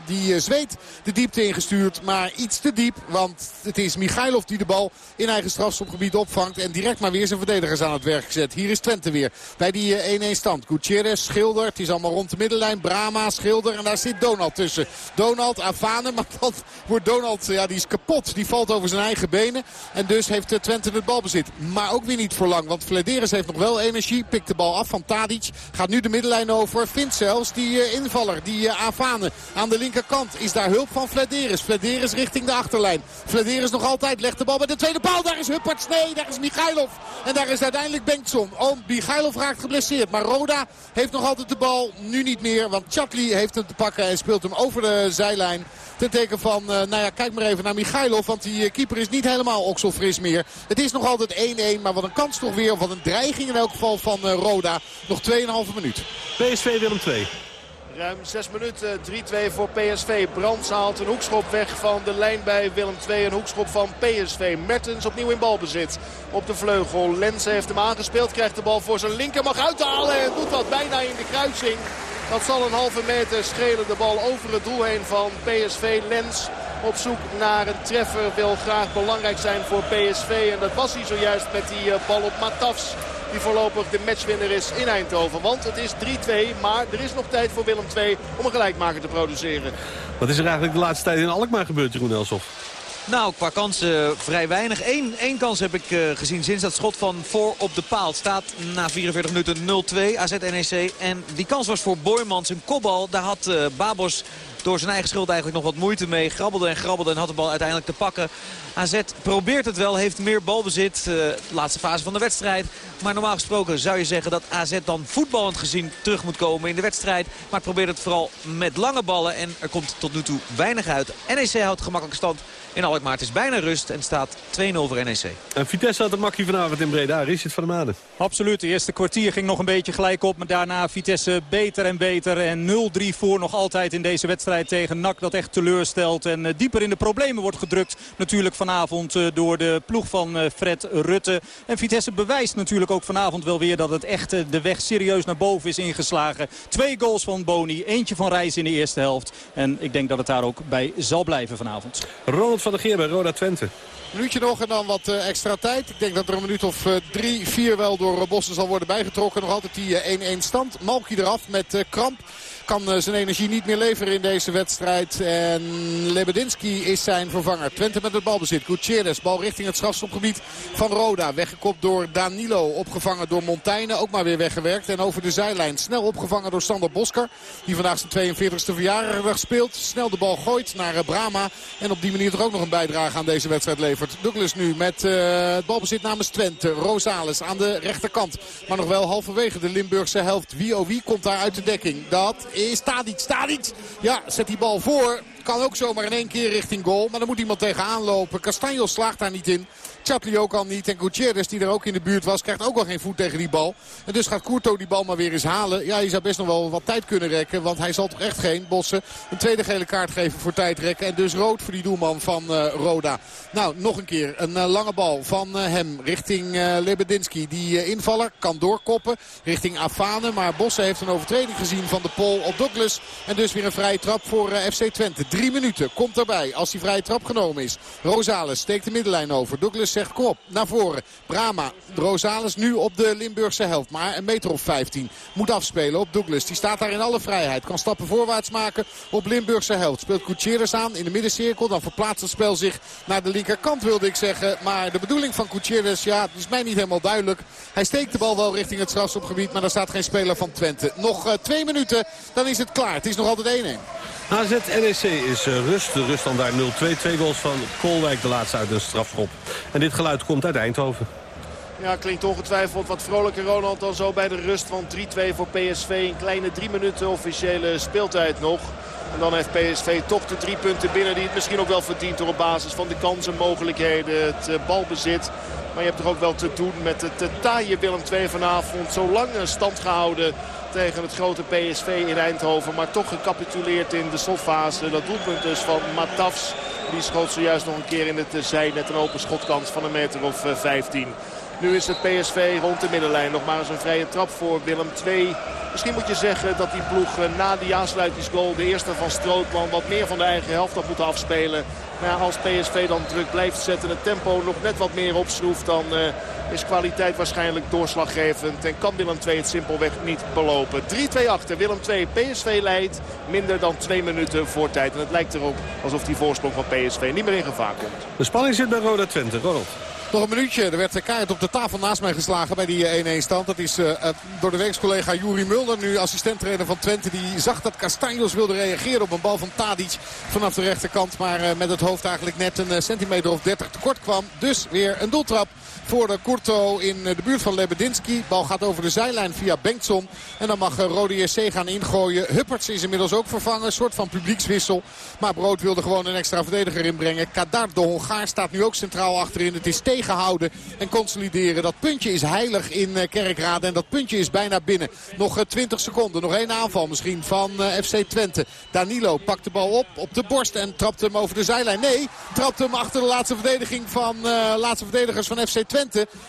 die uh, zweet de diepte ingestuurd. Maar iets te diep. Want het is Michailov die de bal in eigen strafschopgebied opvangt. En direct maar weer zijn verdedigers aan het werk gezet. Hier is Twente weer bij die 1-1 stand. Gutierrez, Schilder. Het is allemaal rond de middenlijn. Brama, Schilder. En daar zit Donald tussen. Donald, Afane. <laughs> Maar dan wordt Donald, ja die is kapot. Die valt over zijn eigen benen. En dus heeft Twente het balbezit. Maar ook weer niet voor lang. Want Flederis heeft nog wel energie. Pikt de bal af van Tadic. Gaat nu de middenlijn over. Vindt zelfs die invaller. Die Avane aan de linkerkant. Is daar hulp van Flederis. Flederis richting de achterlijn. Flederis nog altijd. Legt de bal bij de tweede paal. Daar is Hupperts. Nee, daar is Michailov. En daar is uiteindelijk Bengtson. Oh, Michailov raakt geblesseerd. Maar Roda heeft nog altijd de bal. Nu niet meer. Want Chatli heeft hem te pakken. En speelt hem over de zijlijn. Ten teken van, uh, nou ja, kijk maar even naar Michailov. Want die keeper is niet helemaal okselfris meer. Het is nog altijd 1-1. Maar wat een kans toch weer. Wat een dreiging in elk geval van uh, Roda. Nog 2,5 minuut. PSV Willem 2. Ruim 6 minuten, 3-2 voor PSV. Brands haalt een hoekschop weg van de lijn bij Willem II. Een hoekschop van PSV. Mertens opnieuw in balbezit op de vleugel. Lens heeft hem aangespeeld, krijgt de bal voor zijn linker. Mag uithalen en doet dat bijna in de kruising. Dat zal een halve meter schelen. De bal over het doel heen van PSV. Lens op zoek naar een treffer. Wil graag belangrijk zijn voor PSV. En dat was hij zojuist met die bal op Matafs. Die voorlopig de matchwinner is in Eindhoven. Want het is 3-2, maar er is nog tijd voor Willem II om een gelijkmaker te produceren. Wat is er eigenlijk de laatste tijd in Alkmaar gebeurd, Jeroen Elsof? Nou, qua kansen vrij weinig. Eén, één kans heb ik uh, gezien sinds dat schot van voor op de paal. Het staat na 44 minuten 0-2 AZ-NEC. En die kans was voor Boymans een kopbal. Daar had uh, Babos door zijn eigen schuld eigenlijk nog wat moeite mee. Grabbelde en grabbelde en had de bal uiteindelijk te pakken. AZ probeert het wel, heeft meer balbezit. Uh, de laatste fase van de wedstrijd. Maar normaal gesproken zou je zeggen dat AZ dan voetballend gezien terug moet komen in de wedstrijd. Maar het probeert het vooral met lange ballen. En er komt tot nu toe weinig uit. NEC houdt gemakkelijk stand in Alkmaar. Het is bijna rust en staat 2-0 voor NEC. En Vitesse had een makkie vanavond in Breda. Richard van der Maden. Absoluut. De eerste kwartier ging nog een beetje gelijk op. Maar daarna Vitesse beter en beter. En 0-3 voor nog altijd in deze wedstrijd tegen NAC. Dat echt teleurstelt. En uh, dieper in de problemen wordt gedrukt. Natuurlijk vanavond uh, door de ploeg van uh, Fred Rutte. En Vitesse bewijst natuurlijk ook vanavond wel weer dat het echt de weg serieus naar boven is ingeslagen. Twee goals van Boni. Eentje van Reis in de eerste helft. En ik denk dat het daar ook bij zal blijven vanavond. Ronald van der Geer bij Roda Twente. Minuutje nog en dan wat extra tijd. Ik denk dat er een minuut of drie, vier wel door Bossen zal worden bijgetrokken. Nog altijd die 1-1 uh, stand. Malky eraf met kramp kan zijn energie niet meer leveren in deze wedstrijd. En Lebedinski is zijn vervanger. Twente met het balbezit. Gutierrez, bal richting het strafschopgebied van Roda. Weggekopt door Danilo. Opgevangen door Montaigne. Ook maar weer weggewerkt. En over de zijlijn snel opgevangen door Sander Bosker. Die vandaag zijn 42e verjaardag speelt. Snel de bal gooit naar Brama. En op die manier toch ook nog een bijdrage aan deze wedstrijd levert. Douglas nu met uh, het balbezit namens Twente. Rosales aan de rechterkant. Maar nog wel halverwege de Limburgse helft. Wie oh wie komt daar uit de dekking? Dat is Tadic. Tadic, ja, zet die bal voor. Kan ook zomaar in één keer richting goal. Maar dan moet iemand tegenaan lopen. Castanjos slaagt daar niet in. Chatli ook al niet. En Gutierrez die er ook in de buurt was krijgt ook al geen voet tegen die bal. En dus gaat Courto die bal maar weer eens halen. Ja, je zou best nog wel wat tijd kunnen rekken. Want hij zal toch echt geen Bossen een tweede gele kaart geven voor tijdrekken. En dus rood voor die doelman van uh, Roda. Nou, nog een keer een uh, lange bal van uh, hem richting Lebedinski. Die invaller kan doorkoppen richting Afane. Maar Bossen heeft een overtreding gezien van de Pol op Douglas. En dus weer een vrije trap voor FC Twente. Drie minuten komt erbij als die vrije trap genomen is. Rosales steekt de middenlijn over. Douglas zegt kom op, naar voren. Brama, Rosales nu op de Limburgse helft. Maar een meter of 15 moet afspelen op Douglas. Die staat daar in alle vrijheid. Kan stappen voorwaarts maken op Limburgse helft. Speelt Gutierrez aan in de middencirkel. Dan verplaatst het spel zich naar de linkerkant wilde ik zeggen. Maar de bedoeling van Gutierrez, ja, is mij niet helemaal duidelijk. Hij steekt de bal wel richting het strafschopgebied. Maar daar staat geen speler van Twente. Nog uh, twee minuten, dan is het klaar. Het is nog altijd 1-1. AZ NEC is uh, rust. De rust dan daar 0-2. Twee goals van Kolwijk, de laatste uit een strafschop. En dit geluid komt uit Eindhoven. Ja, klinkt ongetwijfeld wat vrolijker Ronald dan zo bij de rust van 3-2 voor PSV. Een kleine drie minuten officiële speeltijd nog. En dan heeft PSV toch de drie punten binnen die het misschien ook wel verdient door op basis van de kansen, mogelijkheden, het uh, balbezit. Maar je hebt er ook wel te doen met het uh, taaie Willem II vanavond. Zo lang stand gehouden tegen het grote PSV in Eindhoven. Maar toch gecapituleerd in de slotfase. Dat doelpunt dus van Matafs. Die schoot zojuist nog een keer in het zij. Net een open schotkans van een meter of 15. Nu is het PSV rond de middenlijn. Nog maar eens een vrije trap voor Willem II. Misschien moet je zeggen dat die ploeg na die aansluitingsgoal, de eerste van Strootman, wat meer van de eigen helft had moeten afspelen. Maar als PSV dan druk blijft zetten, het tempo nog net wat meer opschroeft, dan uh, is kwaliteit waarschijnlijk doorslaggevend. En kan Willem II het simpelweg niet belopen. 3-2 achter, Willem II, PSV leidt minder dan twee minuten voor tijd. En het lijkt erop alsof die voorsprong van PSV niet meer in gevaar komt. De spanning zit bij Roda Twente, Ronald. Nog een minuutje. Er werd kaart op de tafel naast mij geslagen bij die 1-1 stand. Dat is uh, door de weekscollega Juri Mulder, nu assistenttrainer van Twente. Die zag dat Castanjos wilde reageren op een bal van Tadic vanaf de rechterkant. Maar met het hoofd eigenlijk net een centimeter of 30 tekort kwam. Dus weer een doeltrap voor de Kurto in de buurt van Lebedinski. Bal gaat over de zijlijn via Bengtson. En dan mag Rode SC gaan ingooien. Hupperts is inmiddels ook vervangen. Een soort van publiekswissel. Maar Brood wilde gewoon een extra verdediger inbrengen. Kadar, de Hongaar, staat nu ook centraal achterin. Het is tegenhouden en consolideren. Dat puntje is heilig in Kerkrade. En dat puntje is bijna binnen. Nog 20 seconden. Nog één aanval misschien van FC Twente. Danilo pakt de bal op op de borst en trapt hem over de zijlijn. Nee, trapt hem achter de laatste verdediging van laatste verdedigers van FC Twente.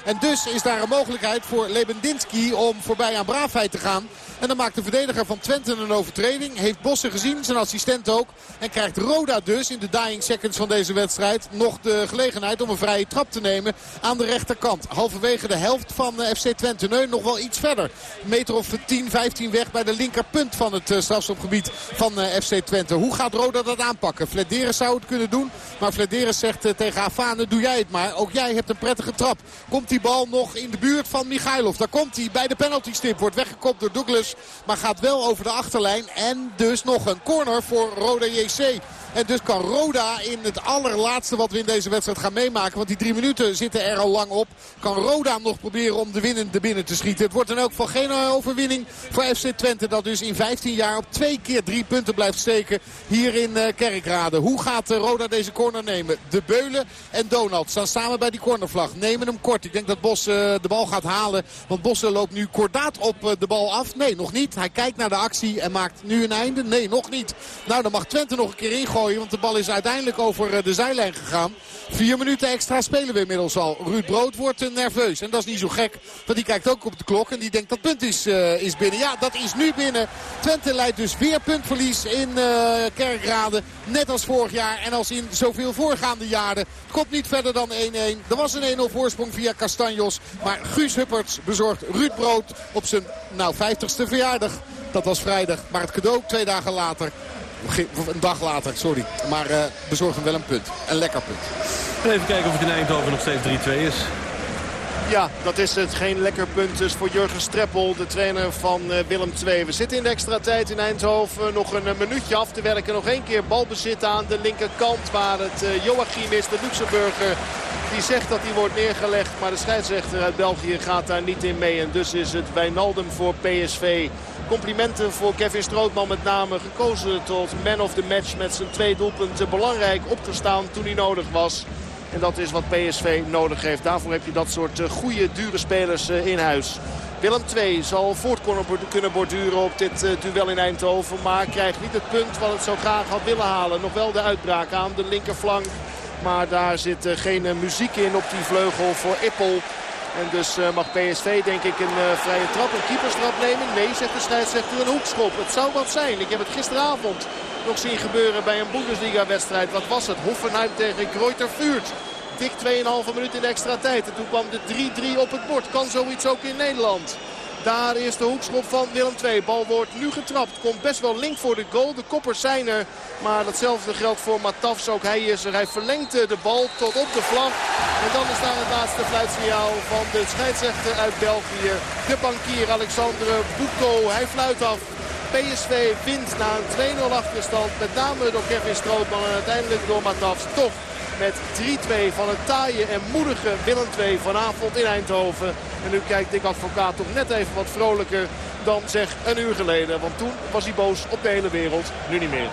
En dus is daar een mogelijkheid voor Lebendinski om voorbij aan Braafheid te gaan. En dan maakt de verdediger van Twente een overtreding. Heeft Bossen gezien, zijn assistent ook. En krijgt Roda dus in de dying seconds van deze wedstrijd nog de gelegenheid om een vrije trap te nemen aan de rechterkant. Halverwege de helft van eh, FC Twente. Nee, nog wel iets verder. Een meter of 10, 15 weg bij de linkerpunt van het strafstopgebied van FC Twente. Hoe gaat Roda dat aanpakken? Flederis zou het kunnen doen. Maar Flederis zegt tegen Afane, doe jij het maar. Ook jij hebt een prettige trap. Komt die bal nog in de buurt van Michailov. Daar komt hij bij de penaltystip. Wordt weggekopt door Douglas. Maar gaat wel over de achterlijn. En dus nog een corner voor Roda JC. En dus kan Roda in het allerlaatste wat we in deze wedstrijd gaan meemaken. Want die drie minuten zitten er al lang op. Kan Roda nog proberen om de winnende binnen te schieten. Het wordt dan ook van geen overwinning voor FC Twente. Dat dus in 15 jaar op twee keer drie punten blijft steken. Hier in eh, Kerkrade. Hoe gaat eh, Roda deze corner nemen? De Beulen en Donald staan samen bij die cornervlag. Nemen hem kort. Ik denk dat Bos eh, de bal gaat halen. Want Bos loopt nu kordaat op de bal af. Nee, nog niet. Hij kijkt naar de actie en maakt nu een einde. Nee, nog niet. Nou, dan mag Twente nog een keer ingooien. Want de bal is uiteindelijk over eh, de zijlijn gegaan. Vier minuten extra spelen we inmiddels al. Ruud Brood wordt eh, nerveus. En dat is niet zo gek. Want die kijkt ook op de klok. En die denkt dat punt is, uh, is binnen. Ja, dat is nu binnen. Twente leidt dus weer puntverlies in uh, Kerkrade. Net als vorig jaar. En als in zoveel voorgaande jaren. Komt niet verder dan 1-1. Er was een 1-0 voorsprong via Castanjos. Maar Guus Hupperts bezorgt Ruud Brood op zijn nou, 50ste verjaardag. Dat was vrijdag. Maar het cadeau twee dagen later een dag later, sorry. Maar uh, bezorg hem wel een punt. Een lekker punt. Even kijken of het in Eindhoven nog steeds 3-2 is. Ja, dat is het. Geen lekker punt dus voor Jurgen Streppel, de trainer van uh, Willem II. We zitten in de extra tijd in Eindhoven. Nog een uh, minuutje af te werken. Nog één keer balbezit aan de linkerkant. Waar het Joachim is, de Luxemburger. Die zegt dat hij wordt neergelegd. Maar de scheidsrechter uit België gaat daar niet in mee. En dus is het Wijnaldum voor PSV. Complimenten voor Kevin Strootman met name. Gekozen tot man of the match met zijn twee doelpunten. Belangrijk opgestaan toen hij nodig was. En dat is wat PSV nodig heeft. Daarvoor heb je dat soort eh, goede, dure spelers eh, in huis. Willem II zal voort kunnen borduren op dit eh, duel in Eindhoven. Maar krijgt niet het punt wat het zo graag had willen halen. Nog wel de uitbraak aan de linkerflank. Maar daar zit geen muziek in op die vleugel voor Ippel. En dus uh, mag PSV denk ik een vrije trap, een keeperstrap nemen. Nee, zegt de scheidsrechter een hoekschop. Het zou wat zijn. Ik heb het gisteravond nog zien gebeuren bij een Bundesliga-wedstrijd. Wat was het? Hoffenheim tegen Greuter Vuurt. Dik 2,5 minuut in de extra tijd. En toen kwam de 3-3 op het bord. Kan zoiets ook in Nederland? Daar is de hoekschop van Willem II. Bal wordt nu getrapt. Komt best wel link voor de goal. De koppers zijn er. Maar datzelfde geldt voor Matafs. Ook hij is er. Hij verlengt de bal tot op de vlag. En dan is daar het laatste fluitsignaal van de scheidsrechter uit België. De bankier Alexandre Bouko. Hij fluit af. PSV wint na een 2-0 achterstand. Met name door Kevin Strootman en uiteindelijk door Matafs. Toch met 3-2 van het taaie en moedige Willem II vanavond in Eindhoven. En nu kijkt Dick Advocaat toch net even wat vrolijker dan zeg een uur geleden. Want toen was hij boos op de hele wereld, nu niet meer.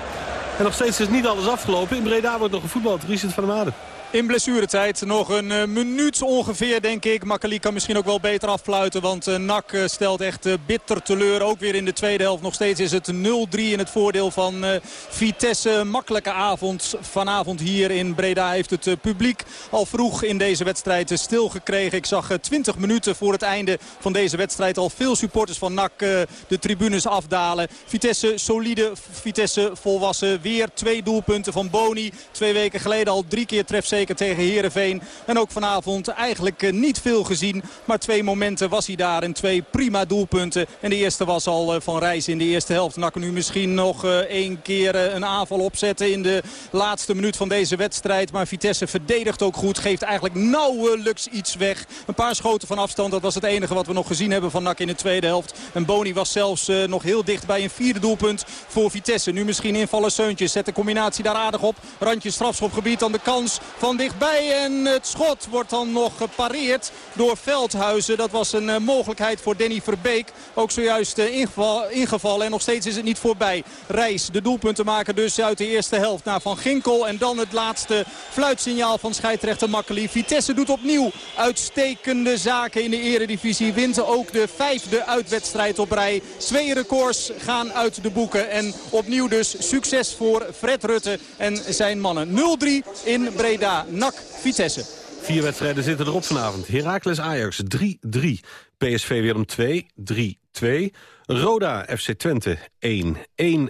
En nog steeds is niet alles afgelopen. In Breda wordt nog gevoetbald. Richard van der Maden. In blessuretijd nog een uh, minuut ongeveer denk ik. Makkeli kan misschien ook wel beter affluiten. Want uh, NAC uh, stelt echt bitter teleur. Ook weer in de tweede helft. Nog steeds is het 0-3 in het voordeel van Vitesse. Makkelijke avond vanavond hier in Breda. Heeft het publiek al vroeg in deze wedstrijd stilgekregen. Ik zag 20 minuten voor het einde van deze wedstrijd al veel supporters van NAC de tribunes afdalen. Vitesse solide, Vitesse volwassen. Weer twee doelpunten van Boni. Twee weken geleden al drie keer treft zeker tegen Heerenveen. En ook vanavond eigenlijk eh, niet veel gezien. Maar twee momenten was hij daar en twee prima doelpunten. En de eerste was al eh, van Reis in de eerste helft. Nakken nu misschien nog eh, één keer een aanval opzetten in de laatste minuut van deze wedstrijd. Maar Vitesse verdedigt ook goed. Geeft eigenlijk nauwelijks iets weg. Een paar schoten van afstand. Dat was het enige wat we nog gezien hebben van Nak in de tweede helft. En Boni was zelfs nog heel dicht bij een vierde doelpunt voor Vitesse. Nu misschien invallen Seuntjes. Zet de combinatie daar aardig op. Randje strafschopgebied dan de kans van van dichtbij. En het schot wordt dan nog gepareerd door Veldhuizen. Dat was een uh, mogelijkheid voor Danny Verbeek. Ook zojuist ingeval, ingevallen. En nog steeds is het niet voorbij. Reis, de doelpunten maken dus uit de eerste helft naar Van Ginkel. En dan het laatste fluitsignaal van scheidsrechter Makkeli. Vitesse doet opnieuw uitstekende zaken in de eredivisie. Wint ook de vijfde uitwedstrijd op rij. Twee records gaan uit de boeken. En opnieuw dus succes voor Fred Rutte en zijn mannen. 0-3 in Breda. NAC Vitesse. Vier wedstrijden zitten erop vanavond. Heracles Ajax 3-3. PSV Willem 2 3 2. Roda FC Twente 1-1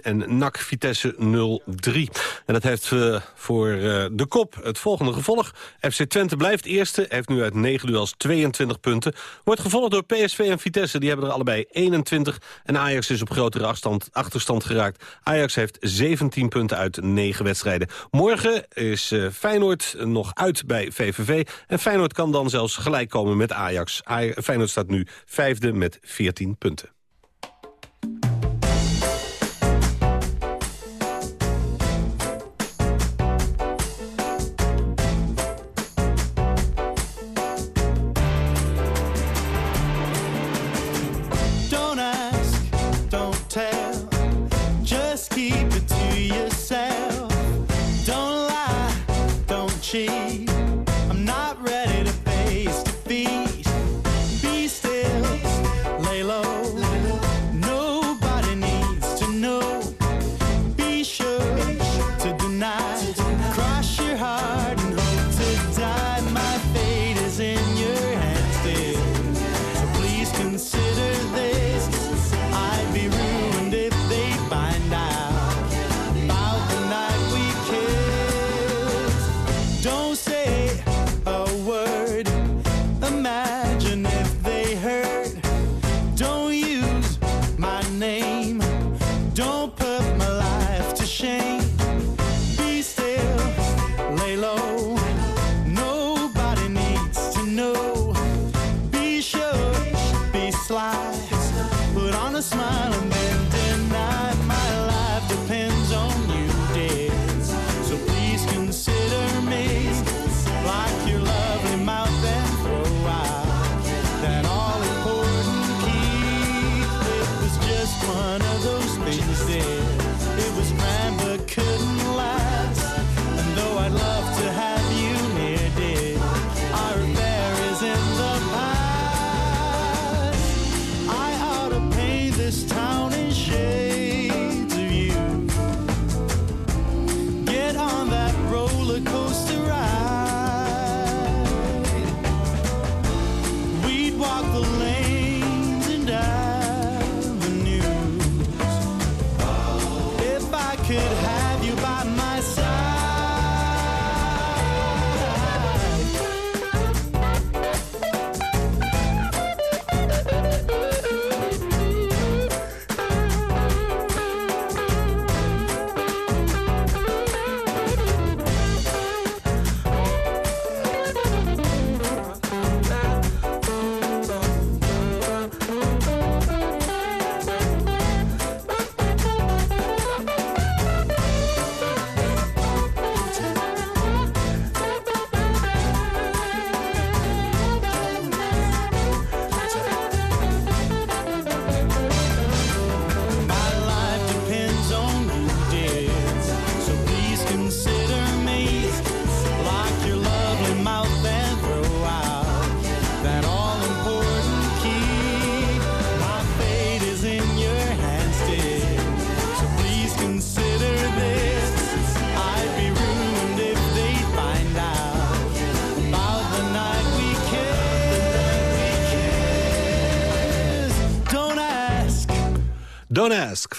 en NAC Vitesse 0-3. En dat heeft uh, voor uh, de kop het volgende gevolg. FC Twente blijft eerste, heeft nu uit 9 duels 22 punten. Wordt gevolgd door PSV en Vitesse, die hebben er allebei 21. En Ajax is op grotere afstand, achterstand geraakt. Ajax heeft 17 punten uit 9 wedstrijden. Morgen is uh, Feyenoord nog uit bij VVV. En Feyenoord kan dan zelfs gelijk komen met Ajax. Aj Feyenoord staat nu vijfde met 14 punten.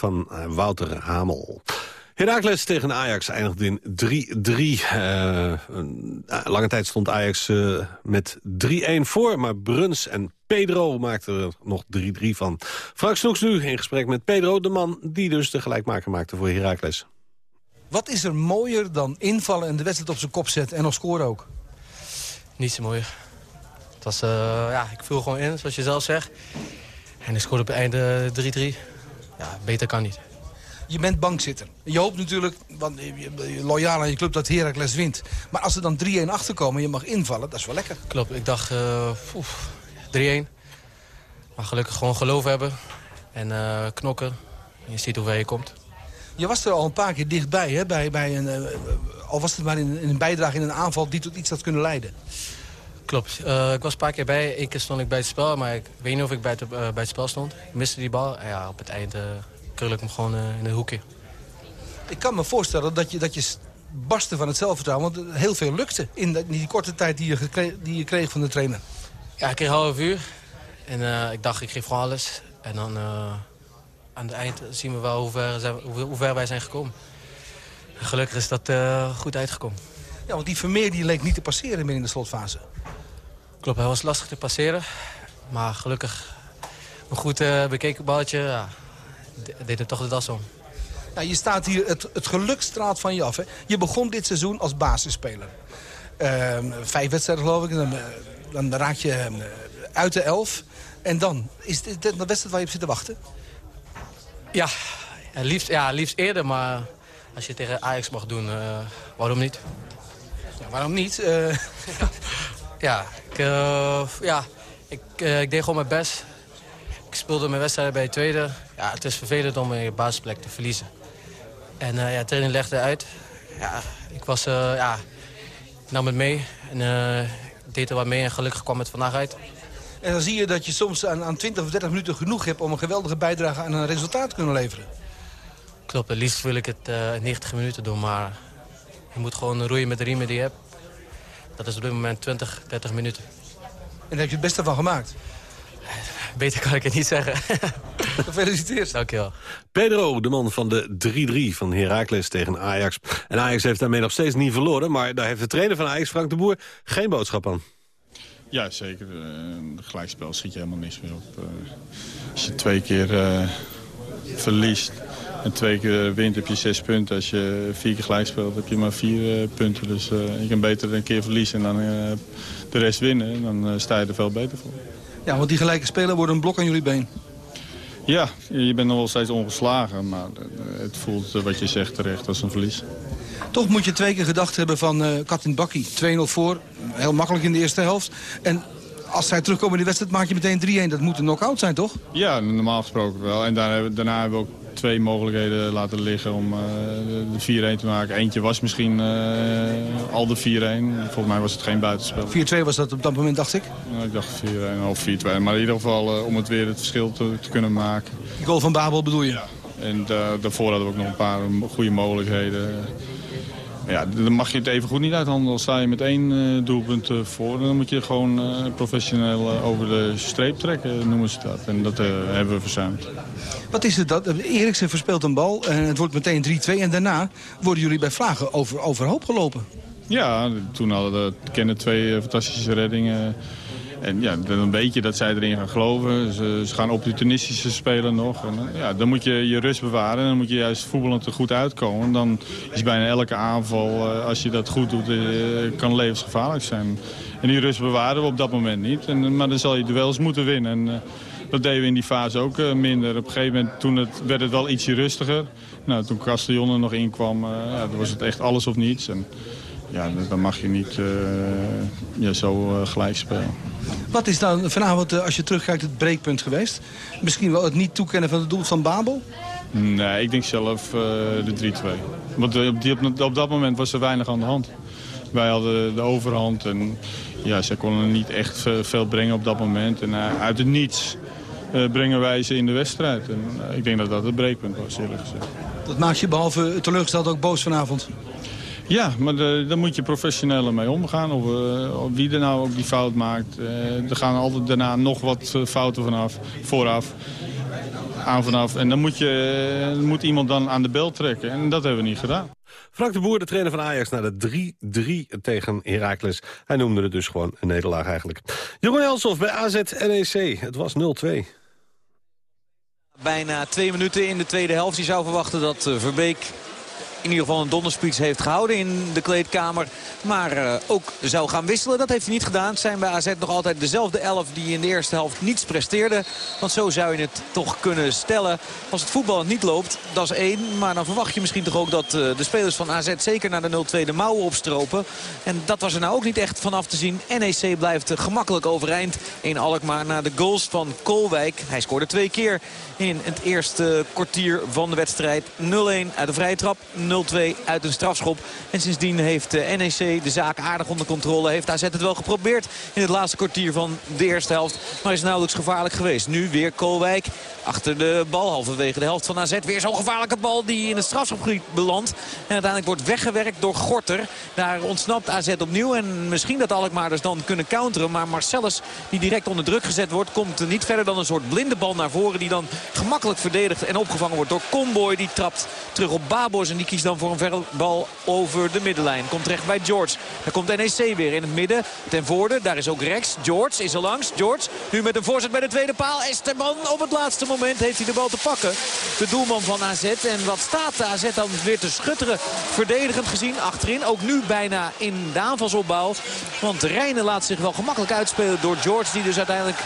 Van uh, Wouter Hamel. Herakles tegen Ajax eindigde in 3-3. Uh, lange tijd stond Ajax met 3-1 voor, maar Bruns en Pedro maakten er nog 3-3 van. Frank Snoeks nu in gesprek met Pedro, de man die dus de gelijkmaker maakte voor Herakles. Wat is er mooier dan invallen en de wedstrijd op zijn kop zetten en nog scoren ook? Niet zo mooier. Het was, ja, ik viel gewoon in, zoals je zelf zegt. En ik scoorde op het einde 3-3 ja, beter kan niet. Je bent bankzitter. Je hoopt natuurlijk, want je loyaal aan je club, dat Heracles wint. Maar als er dan 3-1 achterkomen en je mag invallen, dat is wel lekker. Klopt, ik dacht uh, 3-1. Maar gelukkig gewoon geloof hebben en uh, knokken. En je ziet hoe ver je komt. Je was er al een paar keer dichtbij, hè? Bij, bij een, uh, al was het maar in, in, een bijdrage in een aanval die tot iets had kunnen leiden. Klopt. Uh, ik was een paar keer bij. Eén keer stond ik bij het spel, maar ik weet niet of ik bij het, uh, bij het spel stond. Ik miste die bal. En ja, op het eind uh, krul ik hem gewoon in een hoekje. Ik kan me voorstellen dat je, dat je barstte van het zelfvertrouwen. Want heel veel lukte in, de, in die korte tijd die je, gekreeg, die je kreeg van de trainer. Ja, ik kreeg half uur. En ik dacht, ik geef gewoon alles. En dan aan het eind zien we wel hoe ver, zijn, hoe ver wij zijn gekomen. En gelukkig is dat goed uitgekomen. Ja, want die Vermeer die leek niet te passeren meer in de slotfase. Klopt, hij was lastig te passeren. Maar gelukkig een goed bekeken balletje ja, deed het toch de das om. Nou, je staat hier, het, het geluk straalt van je af. Hè? Je begon dit seizoen als basisspeler. Ehm, vijf wedstrijden geloof ik. Dan, eh, dan raak je ehm, uit de elf. En dan? Is dit de wedstrijd waar je op zit te wachten? Ja, liefst, ja, liefst eerder. Maar als je tegen Ajax mag doen, uh, waarom niet? Ja, waarom niet? <laughs> Uh... ja, ik, ja ik, deed gewoon mijn best. Ik speelde mijn wedstrijden bij de tweede. Ja, het is vervelend om je basisplek te verliezen. En uh, ja, training legde uit. Ja, ik was, ja, ik nam het mee en deed er wat mee en gelukkig kwam het vandaag uit. En dan zie je dat je soms aan, aan 20 of 30 minuten genoeg hebt om een geweldige bijdrage aan een resultaat te kunnen leveren. Klopt, het liefst wil ik het uh, 90 minuten doen, maar je moet gewoon roeien met de riemen die je hebt. Dat is op dit moment 20, 30 minuten. En daar heb je het beste van gemaakt? Beter kan ik het niet zeggen. <laughs> Gefeliciteerd. Dankjewel. Pedro, de man van de 3-3 van Heracles tegen Ajax. En Ajax heeft daarmee nog steeds niet verloren... maar daar heeft de trainer van Ajax, Frank de Boer, geen boodschap aan. Ja, zeker. Uh, gelijkspel schiet je helemaal niks meer op. Uh, als je twee keer uh, verliest en twee keer wint, heb je zes punten. Als je vier keer gelijk speelt, heb je maar vier punten. Dus je kan beter een keer verliezen en dan de rest winnen. Dan sta je er veel beter voor. Ja, want die gelijke speler wordt een blok aan jullie been. Ja, je bent nog wel steeds ongeslagen. Maar het voelt, wat je zegt, terecht als een verlies. Toch moet je twee keer gedacht hebben van uh, kat in bakkie. 2-0 voor, heel makkelijk in de eerste helft. En als zij terugkomen in de wedstrijd maak je meteen 3-1. Dat moet een knock-out zijn, toch? Ja, normaal gesproken wel. En daarna, daarna hebben we ook twee mogelijkheden laten liggen om uh, de 4-1 te maken. Eentje was misschien uh, al de 4-1. Volgens mij was het geen buitenspel. 4-2 was dat op dat moment, dacht ik? Nou, ik dacht 4-1 of 4-2. Maar in ieder geval uh, om het weer het verschil te, te, kunnen maken. Die goal van Babel bedoel je? Ja. En daarvoor hadden we ook nog een paar goede mogelijkheden. Ja, dan mag je het even goed niet uithandelen. Sta je met één uh, doelpunt uh, voor, dan moet je gewoon uh, professioneel over de streep trekken, noemen ze dat. En dat hebben we verzuimd. Wat is het dat? Eriksen verspeelt een bal en het wordt meteen 3-2. En daarna worden jullie bij Vlagen over, overhoop gelopen. Ja, toen hadden we kennen twee fantastische reddingen. En ja, dan weet je dat zij erin gaan geloven. Ze, ze gaan opportunistische spelen nog. En, ja, dan moet je je rust bewaren. En dan moet je juist voetballend er goed uitkomen. Dan is bijna elke aanval, als je dat goed doet, kan levensgevaarlijk zijn. En die rust bewaren we op dat moment niet. En, maar dan zal je duels moeten winnen. En, dat deden we in die fase ook minder. Op een gegeven moment toen het, werd het wel ietsje rustiger. Nou, toen Castellon er nog in kwam, ja, was het echt alles of niets. En, ja, dan mag je niet uh, ja, zo uh, gelijk spelen. Wat is dan vanavond, uh, als je terugkijkt, het breekpunt geweest? Misschien wel het niet toekennen van het doel van Babel? Nee, ik denk zelf de 3-2. Want op, die, op, op, dat moment was er weinig aan de hand. Wij hadden de overhand en ja, zij konden niet echt veel brengen op dat moment. En uit het niets brengen wij ze in de wedstrijd. En ik denk dat dat het breekpunt was, eerlijk gezegd. Dat maakt je behalve teleurgesteld ook boos vanavond? Ja, maar de, daar moet je professioneel mee omgaan. Of, uh, of, wie er nou ook die fout maakt. Uh, er gaan altijd daarna nog wat fouten vanaf, vooraf. Aan vanaf. En dan moet, je, moet iemand dan aan de bel trekken. En dat hebben we niet gedaan. Frank de Boer, de trainer van Ajax, naar de 3-3 tegen Heracles. Hij noemde het dus gewoon een nederlaag eigenlijk. Jeroen Elsof bij AZ NEC. Het was 0-2. Bijna twee minuten in de tweede helft. Je zou verwachten dat Verbeek in ieder geval een donderspeech heeft gehouden in de kleedkamer. Maar uh, ook zou gaan wisselen. Dat heeft hij niet gedaan. Zijn bij AZ nog altijd dezelfde elf die in de eerste helft niets presteerde. Want zo zou je het toch kunnen stellen. Als het voetbal niet loopt, dat is één. Maar dan verwacht je misschien toch ook dat uh, de spelers van AZ zeker naar de 0-2 de mouwen opstropen. En dat was er nou ook niet echt vanaf te zien. NEC blijft gemakkelijk overeind in Alkmaar na de goals van Kolwijk. Hij scoorde twee keer in het eerste kwartier van de wedstrijd. 0-1 uit de vrije trap. 0-2 van 0-2 uit een strafschop. En sindsdien heeft NEC de zaak aardig onder controle. Heeft AZ het wel geprobeerd in het laatste kwartier van de eerste helft. Maar is nauwelijks gevaarlijk geweest. Nu weer Koolwijk achter de bal halverwege de helft van AZ. Weer zo'n gevaarlijke bal die in het strafschopgebied belandt. En uiteindelijk wordt weggewerkt door Gorter. Daar ontsnapt AZ opnieuw. En misschien dat Alkmaarders dan kunnen counteren. Maar Marcellus, die direct onder druk gezet wordt... komt niet verder dan een soort blinde bal naar voren... die dan gemakkelijk verdedigd en opgevangen wordt door Comboy. Die trapt terug op Babos en die kiest dan voor een verre bal over de middenlijn. Komt terecht bij George. Daar komt NEC weer in het midden. Ten voorde, daar is ook Rex. George is er langs. George nu met een voorzet bij de tweede paal. Esteban op het laatste moment heeft hij de bal te pakken. De doelman van AZ. En wat staat de AZ dan weer te schutteren. Verdedigend gezien achterin. Ook nu bijna in de aanvalsopbouw. Want Rijnen laat zich wel gemakkelijk uitspelen door George. Die dus uiteindelijk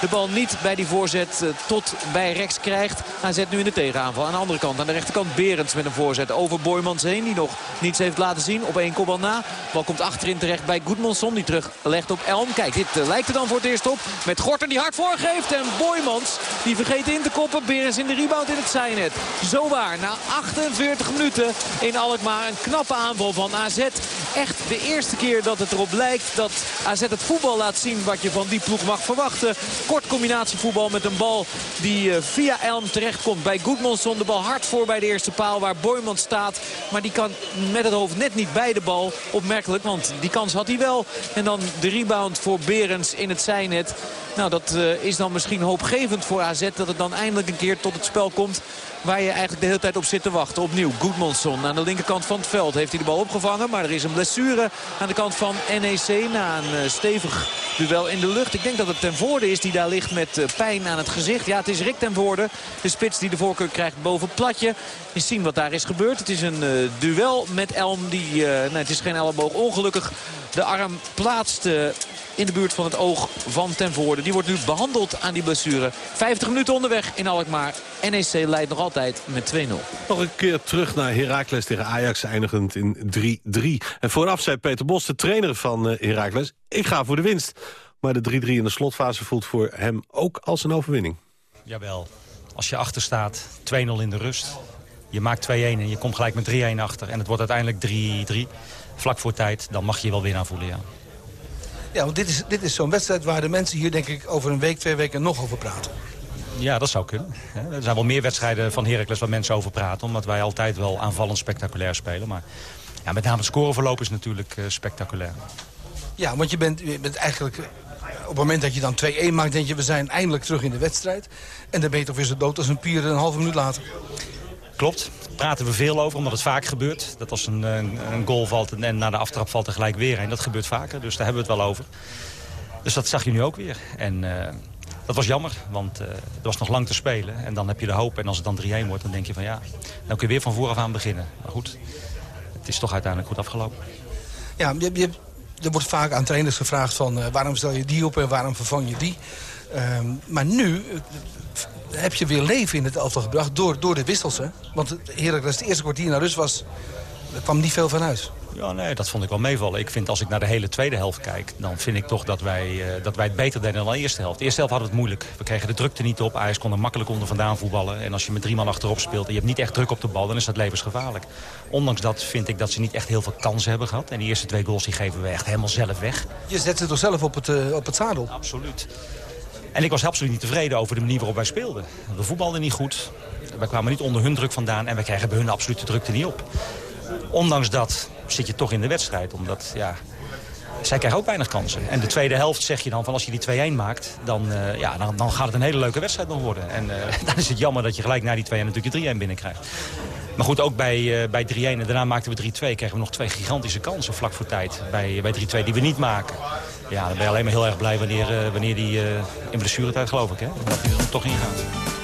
de bal niet bij die voorzet eh, tot bij Rex krijgt. AZ nu in de tegenaanval. Aan de andere kant, aan de rechterkant Berends met een voorzet over Boymans heen. Die nog niets heeft laten zien op één kopbal na. Bal komt achterin terecht bij Goedmanson. Die terug legt op Elm. Kijk, dit eh, lijkt er dan voor het eerst op. Met Gorter die hard voorgeeft. En Boymans die vergeet in te koppen. Berends in de rebound in het zijnet. Zo waar, na 48 minuten in Alkmaar. Een knappe aanval van AZ. Echt de eerste keer dat het erop lijkt dat AZ het voetbal laat zien wat je van die ploeg mag verwachten. Kort combinatievoetbal met een bal die eh, via Elm terechtkomt bij Goedmanson. De bal hard voor bij de eerste paal waar Boymans staat. Maar die kan met het hoofd net niet bij de bal. Opmerkelijk, want die kans had hij wel. En dan de rebound voor Berends in het zijnet. Nou, dat uh, is dan misschien hoopgevend voor AZ dat het dan eindelijk een keer tot het spel komt waar je eigenlijk de hele tijd op zit te wachten. Opnieuw Goedmanson aan de linkerkant van het veld heeft hij de bal opgevangen. Maar er is een blessure aan de kant van NEC na een uh, stevig duel in de lucht. Ik denk dat het ten voorde is die daar ligt met uh, pijn aan het gezicht. Ja, het is Rick ten voorde. De spits die de voorkeur krijgt boven platje. Je zien wat daar is gebeurd. Het is een uh, duel met Elm. Die, nee, het is geen elleboog. Ongelukkig de arm plaatst in de buurt van het oog van Ten Voorde. Die wordt nu behandeld aan die blessure. 50 minuten onderweg in Alkmaar. NEC leidt nog altijd met 2-0. Nog een keer terug naar Heracles tegen Ajax, eindigend in 3-3. En vooraf zei Peter Bos, de trainer van uh, Heracles... ik ga voor de winst. Maar de 3-3 in de slotfase voelt voor hem ook als een overwinning. Jawel, als je achter staat, 2-0 in de rust... je maakt 2-1 en je komt gelijk met 3-1 achter... en het wordt uiteindelijk 3-3, vlak voor tijd... dan mag je je wel weer aanvoelen, ja. Ja, want dit is, dit is zo'n wedstrijd waar de mensen hier denk ik over een week, twee weken nog over praten. Ja, dat zou kunnen. Er zijn wel meer wedstrijden van Heracles waar mensen over praten. Omdat wij altijd wel aanvallend spectaculair spelen. Maar ja, met name het scoreverloop is natuurlijk uh, spectaculair. Ja, want je bent, je bent eigenlijk... Op het moment dat je dan 2-1 maakt, denk je... we zijn eindelijk terug in de wedstrijd. En dan ben je toch weer zo dood als een pier een halve minuut later. Klopt. Daar praten we veel over, omdat het vaak gebeurt. Dat als een, een, goal valt en na de aftrap valt er gelijk weer een. Dat gebeurt vaker, dus daar hebben we het wel over. Dus dat zag je nu ook weer. En uh, dat was jammer, want uh, er was nog lang te spelen. En dan heb je de hoop. En als het dan 3-1 wordt, dan denk je van ja, dan kun je weer van vooraf aan beginnen. Maar goed, het is toch uiteindelijk goed afgelopen. Ja, je, je, er wordt vaak aan trainers gevraagd van uh, waarom stel je die op en waarom vervang je die. Um, maar nu heb je weer leven in het elftal gebracht door, door de wissels. Hè? Want Heracles, de eerste kwartier naar rust was, er kwam niet veel van uit. Ja, nee, dat vond ik wel meevallen. Ik vind als ik naar de hele tweede helft kijk... dan vind ik toch dat wij, uh, dat wij het beter deden dan de eerste helft. De eerste helft hadden we het moeilijk. We kregen de drukte niet op. Ajax kon er makkelijk onder vandaan voetballen. En als je met drie man achterop speelt en je hebt niet echt druk op de bal... dan is dat levensgevaarlijk. Ondanks dat vind ik dat ze niet echt heel veel kansen hebben gehad. En die eerste twee goals die geven we echt helemaal zelf weg. Je zet ze toch zelf op het, uh, op het zadel? Absoluut. En ik was absoluut niet tevreden over de manier waarop wij speelden. We voetbalden niet goed. Wij kwamen niet onder hun druk vandaan. En we kregen bij hun absolute drukte niet op. Ondanks dat zit je toch in de wedstrijd. Omdat, ja, zij krijgen ook weinig kansen. En de tweede helft zeg je dan van als je die 2-1 maakt... Dan, uh, ja, dan, dan, gaat het een hele leuke wedstrijd nog worden. En uh, <laughs> dan is het jammer dat je gelijk na die 2-1 natuurlijk je 3-1 binnenkrijgt. Maar goed, ook bij, uh, bij 3-1 en daarna maakten we 3-2... kregen we nog twee gigantische kansen vlak voor tijd bij, bij 3-2 die we niet maken. Ja, dan ben je alleen maar heel erg blij wanneer, uh, wanneer die uh, in geloof ik, hè, dat hij er toch ingaat.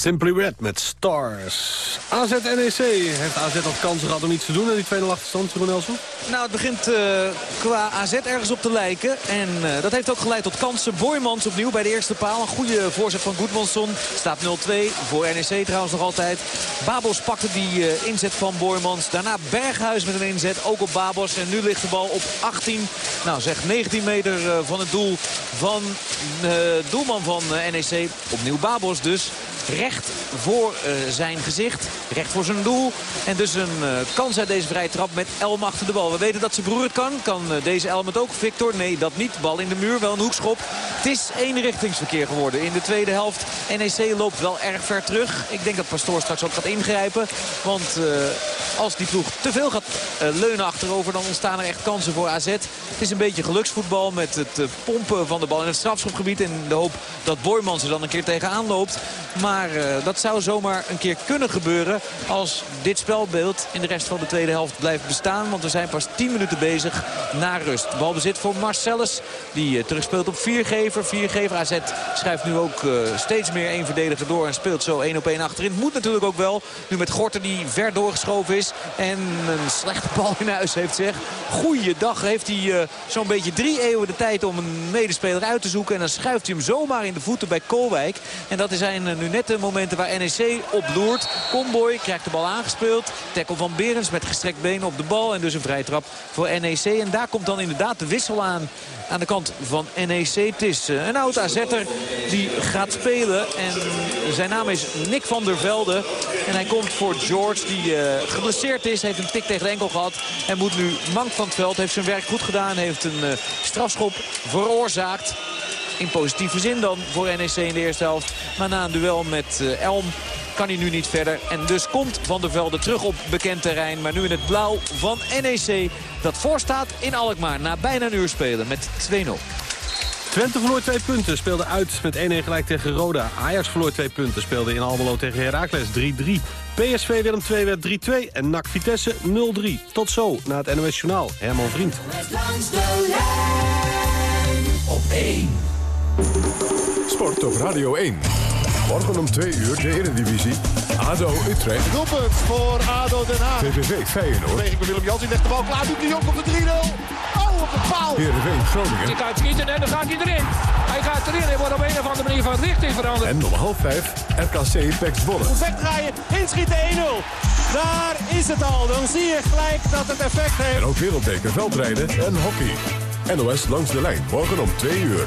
Simply Red met Stars. AZ NEC. Heeft AZ al kansen gehad om iets te doen aan die 2-0 achterstand, Jeroen Elsen? Nou, het begint eh, qua AZ ergens op te lijken. En eh, dat heeft ook geleid tot kansen. Boymans opnieuw bij de eerste paal. Een goede voorzet van Goedmanson. Staat 0-2 voor NEC trouwens nog altijd. Babos pakte die eh, inzet van Boymans. Daarna Berghuis met een inzet, ook op Babos. En nu ligt de bal op 18, nou zeg 19 meter van het doel van doelman van NEC. Opnieuw Babos dus. Recht voor eh, zijn gezicht. Recht voor zijn doel. En dus een eh, kans uit deze vrije trap met Elm achter de bal. We weten dat zijn broer het kan. Kan eh, deze Elm het ook? Victor? Nee, dat niet. Bal in de muur. Wel een hoekschop. Het is eenrichtingsverkeer geworden in de tweede helft. NEC loopt wel erg ver terug. Ik denk dat Pastoor straks ook gaat ingrijpen. Want als die ploeg te veel gaat leunen achterover... dan ontstaan er echt kansen voor AZ. Het is een beetje geluksvoetbal met het pompen van de bal in het strafschopgebied. In de hoop dat Boymans er dan een keer tegenaan loopt. Maar eh, dat zou zomaar een keer kunnen gebeuren als dit spelbeeld in de rest van de tweede helft blijft bestaan. Want we zijn pas 10 minuten bezig na rust. Balbezit voor Marcellus die eh, terugspeelt op viergever. Viergever AZ schrijft nu ook eh, steeds meer één verdediger door en speelt zo één op één achterin. Moet natuurlijk ook wel. Nu met Gorter die ver doorgeschoven is en een slechte bal in huis heeft zeg. Goeiedag heeft hij zo'n beetje drie eeuwen de tijd om een medespeler uit te zoeken. En dan schuift hij hem zomaar in de voeten bij Koolwijk. En dat zijn eh, nu net de momenten waar NEC op loert. Comboy krijgt de bal aangespeeld. Tackle van Berens met gestrekt been op de bal. En dus een vrije trap voor NEC. En daar komt dan inderdaad de wissel aan. Aan de kant van NEC. Het is eh, een oud AZ'er die gaat spelen. En zijn naam is Nick van der Velde. En hij komt voor George die eh, geblesseerd is. Heeft een tik tegen de enkel gehad. En moet nu mank van het veld. Heeft zijn werk goed gedaan. Heeft een eh, strafschop veroorzaakt. In positieve zin dan voor NEC in de eerste helft. Maar na een duel met eh, Elm kan hij nu niet verder. En dus komt Van der Velde terug op bekend terrein. Maar nu in het blauw van NEC. Dat voorstaat in Alkmaar na bijna een uur spelen met 2-0. Twente verloor twee punten, speelde uit met 1-1 gelijk tegen Roda. Ajax verloor twee punten, speelde in Almelo tegen Heracles 3-3. PSV Willem 2 werd 3-2 en NAC Vitesse 0-3. Tot zo, na het NOS Journaal. Herman Vriend. Langs de lijn op 1. Sport op Radio 1. Morgen om 2 uur de Eredivisie. ADO Utrecht. Doelpunt voor ADO Den Haag. VVV Feyenoord. Beweging bij Willem Jans, die legt de bal klaar. Doet de Jong op de 3-0. Oh, op de paal. Heerenveen Groningen. Hij gaat schieten en dan gaat hij erin. Hij gaat erin. Hij wordt op een of andere manier van richting veranderd. En om half 5 RKC Pek Zwolle. Moet wegdraaien, inschieten 1-0. Daar is het al. Dan zie je gelijk dat het effect heeft. En ook wereldbeker veldrijden en hockey. NOS langs de lijn. Morgen om 2 uur.